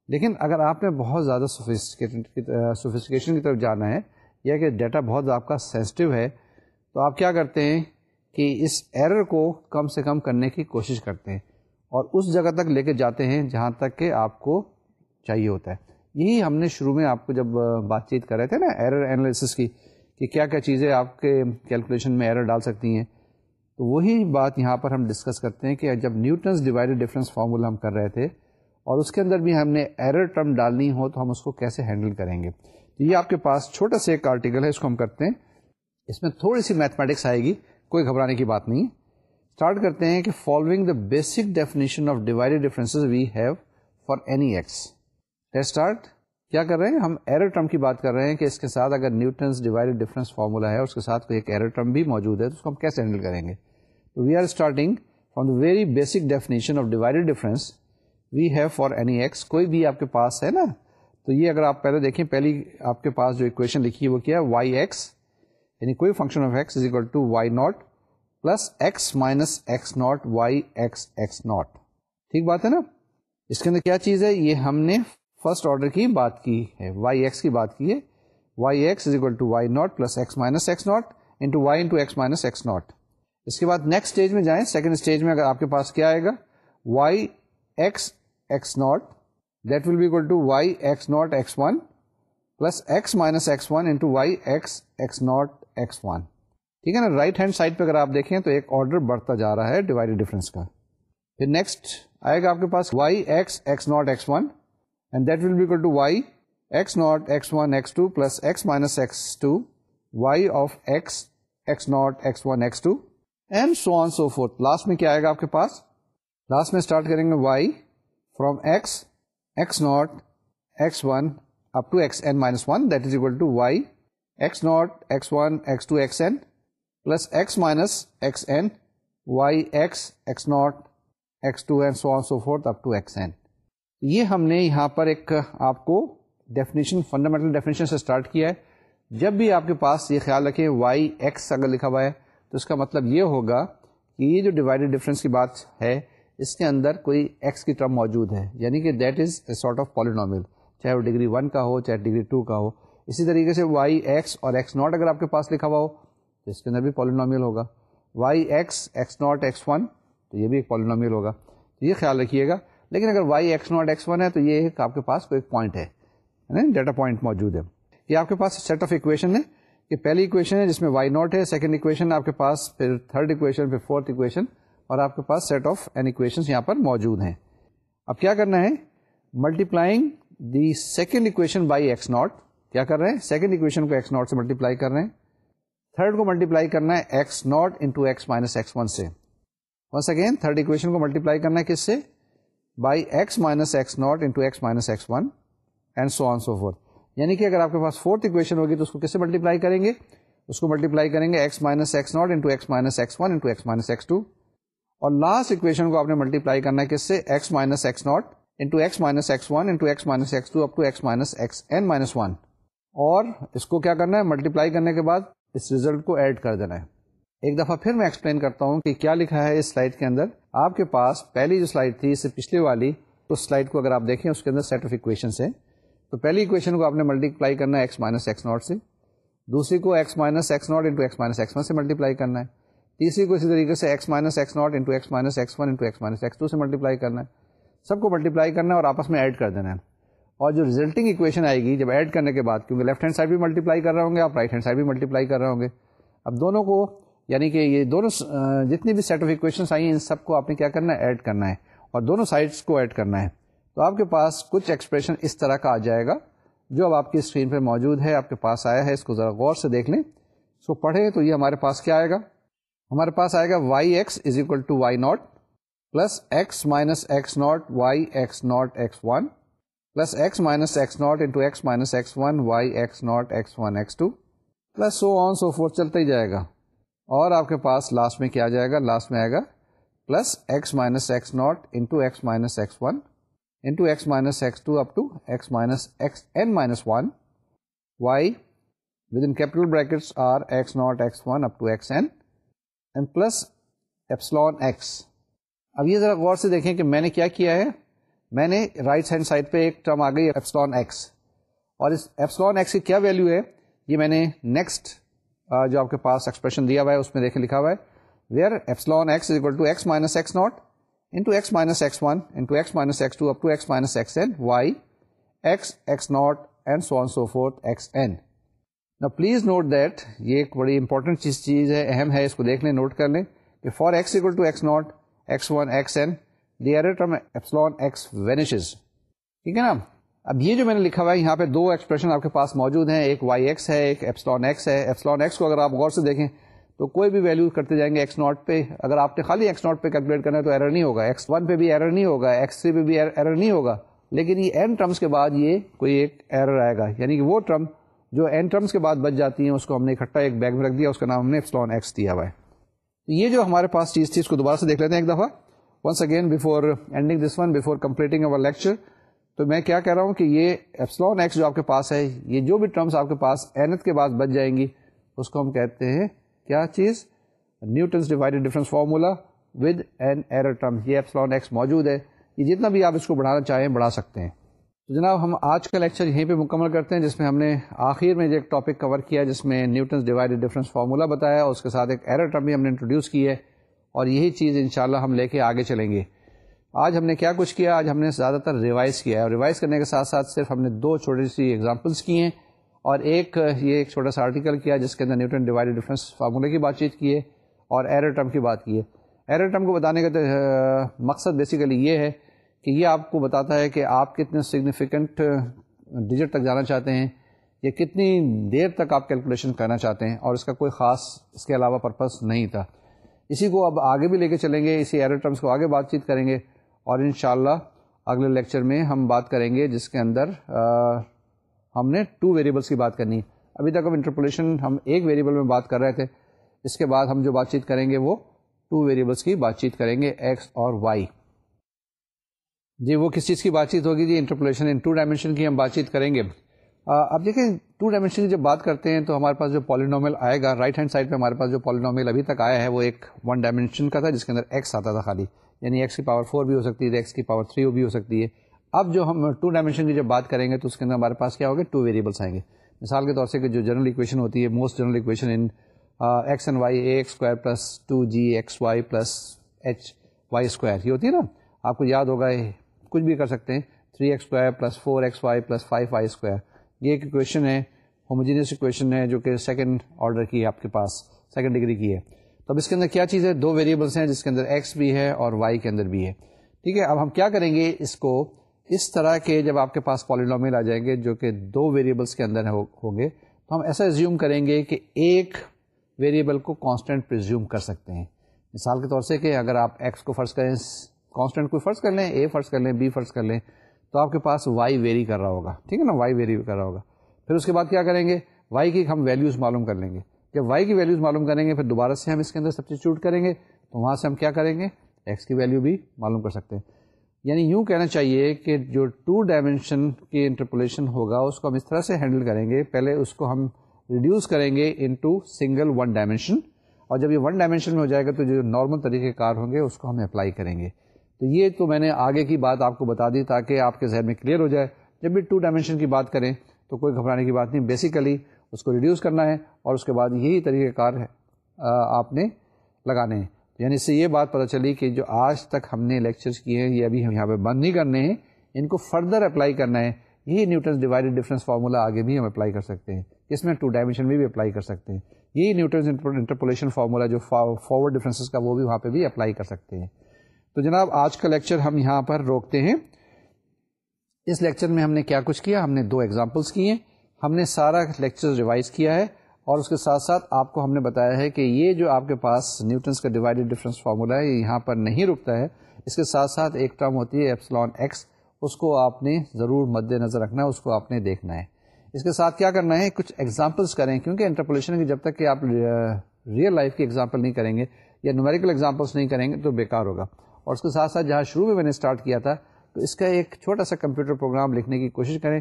لیکن اگر آپ نے بہت زیادہ سوفسٹیکیشن کی طرف جانا ہے، یا کہ ڈیٹا بہت آپ کا سینسٹیو ہے، تو آپ کیا کرتے ہیں؟ کہ اس ایرر کو کم سے کم کرنے کی کوشش کرتے ہیں اور اس جگہ تک لے کے جاتے ہیں جہاں تک کہ آپ کو چاہیے ہوتا ہے۔ یہی ہم نے شروع میں آپ کو جب بات چیت کر رہے تھے نا ایرر انالیسس کی کہ کیا کیا چیزیں آپ کے کیلکولیشن میں ایرر ڈال سکتی ہیں، تو وہی بات یہاں پر ہم ڈسکس کرتے ہیں کہ جب نیوٹنس ڈیوائڈیڈ ڈفرینس فارمولا ہم کر رہے تھے اور اس کے اندر بھی ہم نے ایرر ٹرم ڈالنی ہو تو ہم اس کو کیسے ہینڈل کریں گے۔ تو یہ آپ کے پاس چھوٹا سا ایک آرٹیکل ہے، اس کو ہم کرتے ہیں۔ اس میں تھوڑی سی میتھمیٹکس آئے گی۔ کوئی گھبرانے کی بات نہیں۔ اسٹارٹ کرتے ہیں کہ following the basic definition of divided difference we have for any x start کیا کر رہے ہیں؟ ہم ایرر ٹرم کی بات کر رہے ہیں کہ اس کے ساتھ اگر نیوٹنس ڈیوائڈیڈ ڈفرینس فارمولا ہے اس کے ساتھ کوئی ایک ایرر ٹرم بھی موجود ہے تو اس کو ہم کیسے ہینڈل کریں گے؟ تو we are starting from the very basic definition of divided difference we have for any x کوئی بھی آپ کے پاس ہے نا؟ تو یہ اگر آپ پہلے دیکھیں، پہلی آپ کے پاس جو اکویشن لکھی ہے وہ کیا ہے؟ وائی ایکس یعنی کوئی function of x is equal to y naught plus x minus x naught y x x naught ٹھیک بات ہے نا؟ اس کے اندر کیا چیز ہے؟ یہ ہم نے فرسٹ آرڈر کی بات کی ہے وائی ایکس کی بات کی ہے۔ Y x is equal to y naught plus x minus x naught into y into x minus x naught اس کے بعد نیکسٹ اسٹیج میں جائیں۔ سیکنڈ اسٹیج میں اگر آپ کے پاس کیا آئے گا؟ Y x x naught that will be equal to y x naught x one plus x minus x one into y x x naught x one ٹھیک ہے نا؟ رائٹ ہینڈ سائڈ پہ اگر آپ دیکھیں تو ایک آرڈر بڑھتا جا رہا ہے ڈیوائڈ ڈفرینس کا۔ پھر نیکسٹ آئے گا آپ کے پاس y x x naught x one and that will be equal to y x naught x one x two plus x minus x two y of x x naught x one x two and so on so forth last میں کیا آئے گا آپ کے پاس؟ Last میں start کریں گے y from x x naught x one up to x n minus one that is equal to y x naught x one x two x n plus x minus x n y x x naught x two n so on so forth up to x n یہ ہم نے یہاں پر ایک آپ کو definition fundamental definition سے start کیا ہے۔ جب بھی آپ کے پاس یہ خیال رکھیں وائی ایکس اگر لکھا ہوا ہے، تو اس کا مطلب یہ ہوگا کہ یہ جو ڈیوائڈیڈ ڈفرینس کی بات ہے، اس کے اندر کوئی ایکس کی ٹرم موجود ہے۔ یعنی کہ that is a sort of polynomial چاہے وہ ڈگری ون کا ہو، چاہے ڈگری ٹو کا ہو۔ اسی طریقے سے وائی ایکس اور ایکس ناٹ اگر آپ کے پاس لکھا ہوا ہو، تو اس کے اندر بھی پالینومیل ہوگا۔ Y x x naught x one تو یہ بھی ایک پالینومیل ہوگا۔ تو یہ خیال رکھیے گا۔ لیکن اگر y x naught x one ہے، تو یہ آپ کے پاس کوئی پوائنٹ ہے یعنی ڈیٹا پوائنٹ موجود ہے۔ یہ آپ کے پاس سیٹ آف اکویشن ہے۔ کہ پہلی اکویشن ہے جس میں وائی ناٹ ہے سیکنڈ اکویشن آپ کے پاس، پھر تھرڈ اکویشن پھر فورتھ اکویشن اور آپ کے پاس سیٹ آف این اکویشن یہاں پر موجود ہیں۔ اب کیا کرنا ہے؟ Multiplying the second equation by x naught کیا کر رہے ہیں سیکنڈ اکویشن کو ایکس ناٹ سے ملٹیپلائی کر رہے ہیں تھرڈ کو ملٹیپلائی کرنا ہے x naught into x minus x one سے ونس اگین تھرڈ اکویشن کو ملٹیپلائی کرنا ہے کس سے by x minus x naught into x minus x one and so on so forth یعنی کہ اگر آپ کے پاس فورتھ اکویشن ہوگی تو اس کو کس سے ملٹیپلائی کریں گے اس کو ملٹیپلائی کریں گے x minus x naught into x minus x one into x minus x two اور لاسٹ اکویشن کو آپ نے ملٹیپلائی کرنا ہے کس سے x minus x naught into x minus x one into x minus x two up to x minus x n minus one اور اس کو کیا کرنا ہے؟ ملٹیپلائی کرنے کے بعد اس ریزلٹ کو ایڈ کر دینا ہے۔ ایک دفعہ پھر میں ایکسپلین کرتا ہوں کہ کیا لکھا ہے اس سلائڈ کے اندر۔ آپ کے پاس پہلی جو سلائڈ تھی، اس سے پچھلی والی، اس سلائڈ کو اگر آپ دیکھیں، اس کے اندر سیٹ آف اکویشن ہے تو پہلی اکویشن کو آپ نے ملٹیپلائی کرنا ہے ایکس مائنس ایکس ناٹ سے۔ دوسری کو x minus x naught into x minus x one سے ملٹیپلائی کرنا ہے۔ تیسری کو اسی طریقے سے x minus x naught into x minus x one into x minus x two سے ملٹیپلائی کرنا ہے۔ سب کو ملٹیپلائی کرنا ہے اور آپس میں ایڈ کر دینا ہے۔ اور جو ریزلٹنگ اکویشن آئے گی جب ایڈ کرنے کے بعد، کیونکہ لیفٹ ہینڈ سائڈ بھی ملٹیپلائی کر رہے ہوں گے، آپ رائٹ ہینڈ سائڈ بھی ملٹیپلائی کر رہے ہوں گے۔ اب دونوں کو یعنی کہ یہ دونوں جتنی بھی سیٹ آف اکویشنس آئی ہیں، ان سب کو آپ نے کیا کرنا ہے؟ ایڈ کرنا ہے۔ اور دونوں سائڈس کو ایڈ کرنا ہے۔ تو آپ کے پاس کچھ ایکسپریشن اس طرح کا آ جائے گا، جو اب آپ کی اسکرین پہ موجود ہے، آپ کے پاس آیا ہے، اس کو ذرا غور سے دیکھ لیں۔ اس کو پڑھیں تو یہ ہمارے پاس کیا آئے گا؟ ہمارے پاس آئے گا y x is equal to y naught plus x minus x naught y x naught x one plus x minus x naught into x minus x one y x naught x one x two plus so on so forth چلتا ہی جائے گا۔ اور آپ کے پاس last میں کیا جائے گا؟ لاسٹ میں آئے گا plus x minus x naught into x minus x one into x minus x two up to x minus x n minus one y with in capital brackets are x naught x one up to x n and plus epsilon x اب یہ ذرا غور سے دیکھیں کہ میں نے کیا کیا ہے۔ میں نے رائٹ ہینڈ سائڈ پہ ایک ٹرم آ گئی ایپسلون ایکس اور اس ایپسلون ایکس کی کیا ویلو ہے؟ یہ میں نے نیکسٹ جو آپ کے پاس ایکسپریشن دیا ہوا ہے، اس میں دیکھے لکھا ہوا ہے where epsilon x is equal to x minus x naught into x minus x one into x minus x two up to x minus x n y x x naught and so on so forth x n نا please note that یہ ایک بڑی important چیز چیز ہے، اہم ہے، اس کو دیکھ لیں نوٹ کر لیں کہ for x equal to x naught x one x n the error term epsilon x vanishes ٹھیک ہے نا؟ اب یہ جو میں نے لکھا ہوا ہے، یہاں پہ دو ایکسپریشن آپ کے پاس موجود ہیں، ایک وائی ایکس ہے، ایک ایپسلون ایکس ہے۔ ایپسلون ایکس کو اگر آپ غور سے دیکھیں، تو کوئی بھی ویلو کرتے جائیں گے ایکس ناٹ پہ۔ اگر آپ نے خالی ایکس ناٹ پہ کیلکولیٹ کرنا ہے تو ایرر نہیں ہوگا۔ ایکس ون پہ بھی ایرر نہیں ہوگا۔ ایکس تھری پہ بھی ایرر نہیں ہوگا۔ لیکن یہ این ٹرمس کے بعد یہ کوئی ایک ایرر آئے گا۔ یعنی کہ وہ ٹرم جو این ٹرمس کے بعد بچ جاتی ہیں، اس کو ہم نے اکٹھا ایک بیگ میں رکھ دیا، اس کا نام ہم نے ایپسلون ایکس دیا ہوا ہے۔ یہ جو ہمارے پاس چیز تھی، اس کو دوبارہ سے دیکھ لیتے ہیں ایک دفعہ۔ Once again before ending this one before completing over lecture تو میں کیا کہہ رہا ہوں کہ یہ ایپسلون ایکس جو آپ کے پاس ہے، یہ جو بھی ٹرمس آپ کے پاس اینت کے بعد بچ جائیں گی، اس کو ہم کہتے ہیں کیا چیز؟ Newton's divided difference formula with n error term یہ ایپسلون ایکس موجود ہے۔ یہ جتنا بھی آپ اس کو بڑھانا چاہیں بڑھا سکتے ہیں۔ تو جناب، ہم آج کا لیکچر یہیں پہ مکمل کرتے ہیں، جس میں ہم نے آخر میں جو ایک ٹاپک کور کیا، جس میں نیوٹنس ڈیوائڈیڈ ڈفرینس فارمولا بتایا، اور اس کے ساتھ ایک ایرر ٹرم بھی ہم نے انٹروڈیوس کی ہے۔ اور یہی چیز انشاءاللہ ہم لے کے آگے چلیں گے۔ آج ہم نے کیا کچھ کیا؟ آج ہم نے زیادہ تر ریوائز کیا ہے اور ریوائز کرنے کے ساتھ ساتھ صرف ہم نے دو چھوٹی سی ایگزامپلس کی ہیں اور ایک یہ ایک چھوٹا سا آرٹیکل کیا جس کے اندر نیوٹن ڈیوائڈیڈ ڈفرینس فارمولے کی بات چیت کی ہے اور ایرر ٹرم کی بات کی ہے۔ ایرر ٹرم کو بتانے کا مقصد بیسیکلی یہ ہے کہ یہ آپ کو بتاتا ہے کہ آپ کتنے سگنیفیکنٹ ڈیجٹ تک جانا چاہتے ہیں یا کتنی دیر تک آپ کیلکولیشن کرنا چاہتے ہیں اور اس کا کوئی خاص اس کے علاوہ پرپز نہیں تھا۔ اسی کو اب آگے بھی لے کے چلیں گے، اسی ایرر ٹرمس کو آگے بات چیت کریں گے اور انشاءاللہ اگلے لیکچر میں ہم بات کریں گے جس کے اندر ہم نے ٹو ویریبلس کی بات کرنی ہے۔ ابھی تک ہم انٹرپولیشن ہم ایک ویریبل میں بات کر رہے تھے۔ اس کے بعد ہم جو بات چیت کریں گے وہ ٹو ویریبلس کی بات چیت کریں گے ایکس اور وائی جی وہ کس چیز کی بات چیت ہوگی؟ جی انٹرپولیشن ان ٹو ڈائمینشن کی ہم بات چیت کریں گے۔ اب دیکھیں ٹو ڈائمینشن کی جب بات کرتے ہیں تو ہمارے پاس جو پالینومل آئے گا رائٹ ہینڈ سائڈ پہ ہمارے پاس جو پالینومل ابھی تک آیا ہے، وہ ایک ون ڈائمینشن کا تھا، جس کے اندر ایکس آتا تھا خالی۔ یعنی ایکس کی پاور فور بھی ہو سکتی ہے ایکس کی پاور تھری بھی ہو سکتی ہے۔ اب جو ہم ٹو ڈائمینشن کی جب بات کریں گے تو اس کے اندر ہمارے پاس کیا ہوگا؟ ٹو ویریبلس آئیں گے۔ مثال کے طور سے جو جنرل اکویشن ہوتی ہے most general equation in x and y a x square plus two g x y plus h y square یہ ہوتی ہے نا؟ آپ کو یاد ہوگا کچھ بھی کر سکتے ہیں۔ Three x square plus four x y plus five y square یہ ایک کویشچن ہے ہوموجینس کویشچن ہے، جو کہ سیکنڈ آرڈر کی ہے آپ کے پاس سیکنڈ ڈگری کی ہے۔ تو اب اس کے اندر کیا چیز ہے؟ دو ویریبلس ہیں جس کے اندر ایکس بھی ہے اور وائی کے اندر بھی ہے۔ ٹھیک ہے، اب ہم کیا کریں گے؟ اس کو اس طرح کے جب آپ کے پاس پالینومیل آ جائیں گے، جو کہ دو ویریبلس کے اندر ہوں گے، تو ہم ایسا زیوم کریں گے کہ ایک ویریبل کو کانسٹنٹ پرزیوم کر سکتے ہیں۔ مثال کے طور سے کہ اگر آپ ایکس کو فرض کریں کانسٹنٹ کو فرض کر لیں اے فرض کر لیں بی فرض کر لیں تو آپ کے پاس وائی ویری کر رہا ہوگا۔ ٹھیک ہے نا؟ وائی ویری کر رہا ہوگا۔ پھر اس کے بعد کیا کریں گے؟ وائی کی ہم ویلیوز معلوم کر لیں گے۔ جب وائی کی ویلیوز معلوم کریں گے، پھر دوبارہ سے ہم اس کے اندر سبسٹیچیوٹ کریں گے۔ تو وہاں سے ہم کیا کریں گے؟ ایکس کی ویلیو بھی معلوم کر سکتے ہیں۔ یعنی یوں کہنا چاہیے کہ جو ٹو ڈائمینشن کی انٹرپولیشن ہوگا، اس کو ہم اس طرح سے ہینڈل کریں گے۔ پہلے اس کو ہم ریڈیوس کریں گے into single one dimension اور جب یہ ون ڈائمینشن میں ہو جائے گا، تو جو نارمل طریقے کار ہوں گے، اس کو ہم اپلائی کریں گے۔ تو یہ تو میں نے آگے کی بات آپ کو بتا دی تاکہ آپ کے ذہن میں کلیئر ہو جائے۔ جب بھی ٹو ڈائمینشن کی بات کریں تو کوئی گھبرانے کی بات نہیں بیسیکلی اس کو ریڈیوس کرنا ہے اور اس کے بعد یہی طریقہ کار ہے آپ نے لگانے ہیں۔ یعنی اس سے یہ بات پتہ چلی کہ جو آج تک ہم نے لیکچرز کیے ہیں، یہ ابھی ہم یہاں پہ بند نہیں کرنے ہیں، ان کو فردر اپلائی کرنا ہے۔ یہی نیوٹنس ڈیوائڈیڈ ڈفرینس فارمولا آگے بھی ہم اپلائی کر سکتے ہیں۔ اس میں ٹو ڈائمینشن میں بھی اپلائی کر سکتے ہیں۔ یہی نیوٹنس انٹرپولیشن فارمولا جو فارورڈ ڈفرینسز کا وہ بھی وہاں پہ بھی اپلائی کر سکتے ہیں۔ تو جناب، آج کا لیکچر ہم یہاں پر روکتے ہیں۔ اس لیکچر میں ہم نے کیا کچھ کیا؟ ہم نے دو ایگزامپلس کیے۔ ہم نے سارا لیکچر ریوائز کیا ہے اور اس کے ساتھ ساتھ آپ کو ہم نے بتایا ہے کہ یہ جو آپ کے پاس نیوٹنس کا ڈیوائڈیڈ ڈفرینس فارمولا ہے، یہ یہاں پر نہیں رکتا ہے۔ اس کے ساتھ ساتھ ایک ٹرم ہوتی ہے ایپسلان ایکس اس کو آپ نے ضرور مد نظر رکھنا ہے، اس کو آپ نے دیکھنا ہے۔ اس کے ساتھ کیا کرنا ہے؟ کچھ ایگزامپلس کریں، کیونکہ انٹرپولیشن کی جب تک کہ آپ ریئل لائف کی ایگزامپل نہیں کریں گے یا نومیریکل ایگزامپلس نہیں کریں گے تو بیکار ہوگا۔ اور اس کے ساتھ ساتھ جہاں شروع میں میں نے اسٹارٹ کیا تھا، تو اس کا ایک چھوٹا سا کمپیوٹر پروگرام لکھنے کی کوشش کریں۔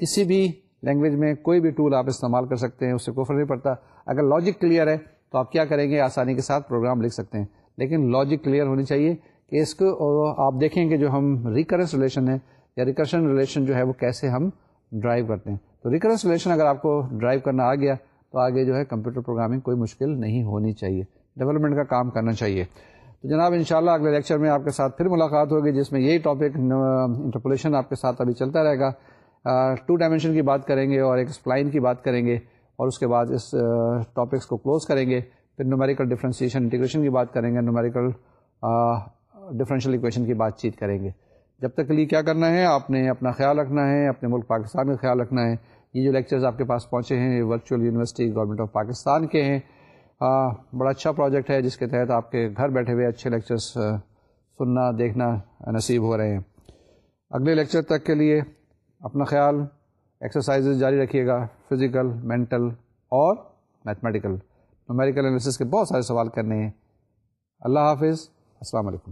کسی بھی لینگویج میں کوئی بھی ٹول آپ استعمال کر سکتے ہیں، اس سے کوئی فرق نہیں پڑتا۔ اگر لاجک کلیئر ہے، تو آپ کیا کریں گے؟ آسانی کے ساتھ پروگرام لکھ سکتے ہیں۔ لیکن لاجک کلیئر ہونی چاہیے کہ اس کو آپ دیکھیں کہ جو ہم ریکرنس ریلیشن ہے یا ریکرشن ریلیشن جو ہے وہ کیسے ہم ڈرائیو کرتے ہیں۔ تو ریکرنس ریلیشن اگر آپ کو ڈرائیو کرنا آ گیا، تو آگے جو ہے کمپیوٹر پروگرامنگ کوئی مشکل نہیں ہونی چاہیے۔ ڈیولپمنٹ کا کام کرنا چاہیے۔ تو جناب انشاءاللہ اگلے لیکچر میں آپ کے ساتھ پھر ملاقات ہوگی، جس میں یہی ٹاپک انٹرپولیشن آپ کے ساتھ ابھی چلتا رہے گا۔ ٹو ڈائمینشن کی بات کریں گے اور ایک اسپلائن کی بات کریں گے اور اس کے بعد اس ٹاپکس کو کلوز کریں گے۔ پھر نومیریکل ڈفرینسیشن انٹیگریشن کی بات کریں گے نومیریکل ڈفرینشیل ایکویشن کی بات چیت کریں گے۔ جب تک کے لیے کیا کرنا ہے، آپ نے اپنا خیال رکھنا ہے، اپنے ملک پاکستان کا خیال رکھنا ہے۔ یہ جو لیکچرز آپ کے پاس پہنچے ہیں، یہ virtual university government of Pakistan کے ہیں۔ ہاں، بڑا اچھا پروجیکٹ ہے جس کے تحت آپ کے گھر بیٹھے ہوئے اچھے لیکچرس سننا، دیکھنا نصیب ہو رہے ہیں۔ اگلے لیکچر تک کے لیے اپنا خیال ایکسرسائز جاری رکھیے گا فزیکل مینٹل اور میتھمیٹیکل نومیریکل انالیسس کے بہت سارے سوال کرنے ہیں۔ اللہ حافظ، السلام علیکم۔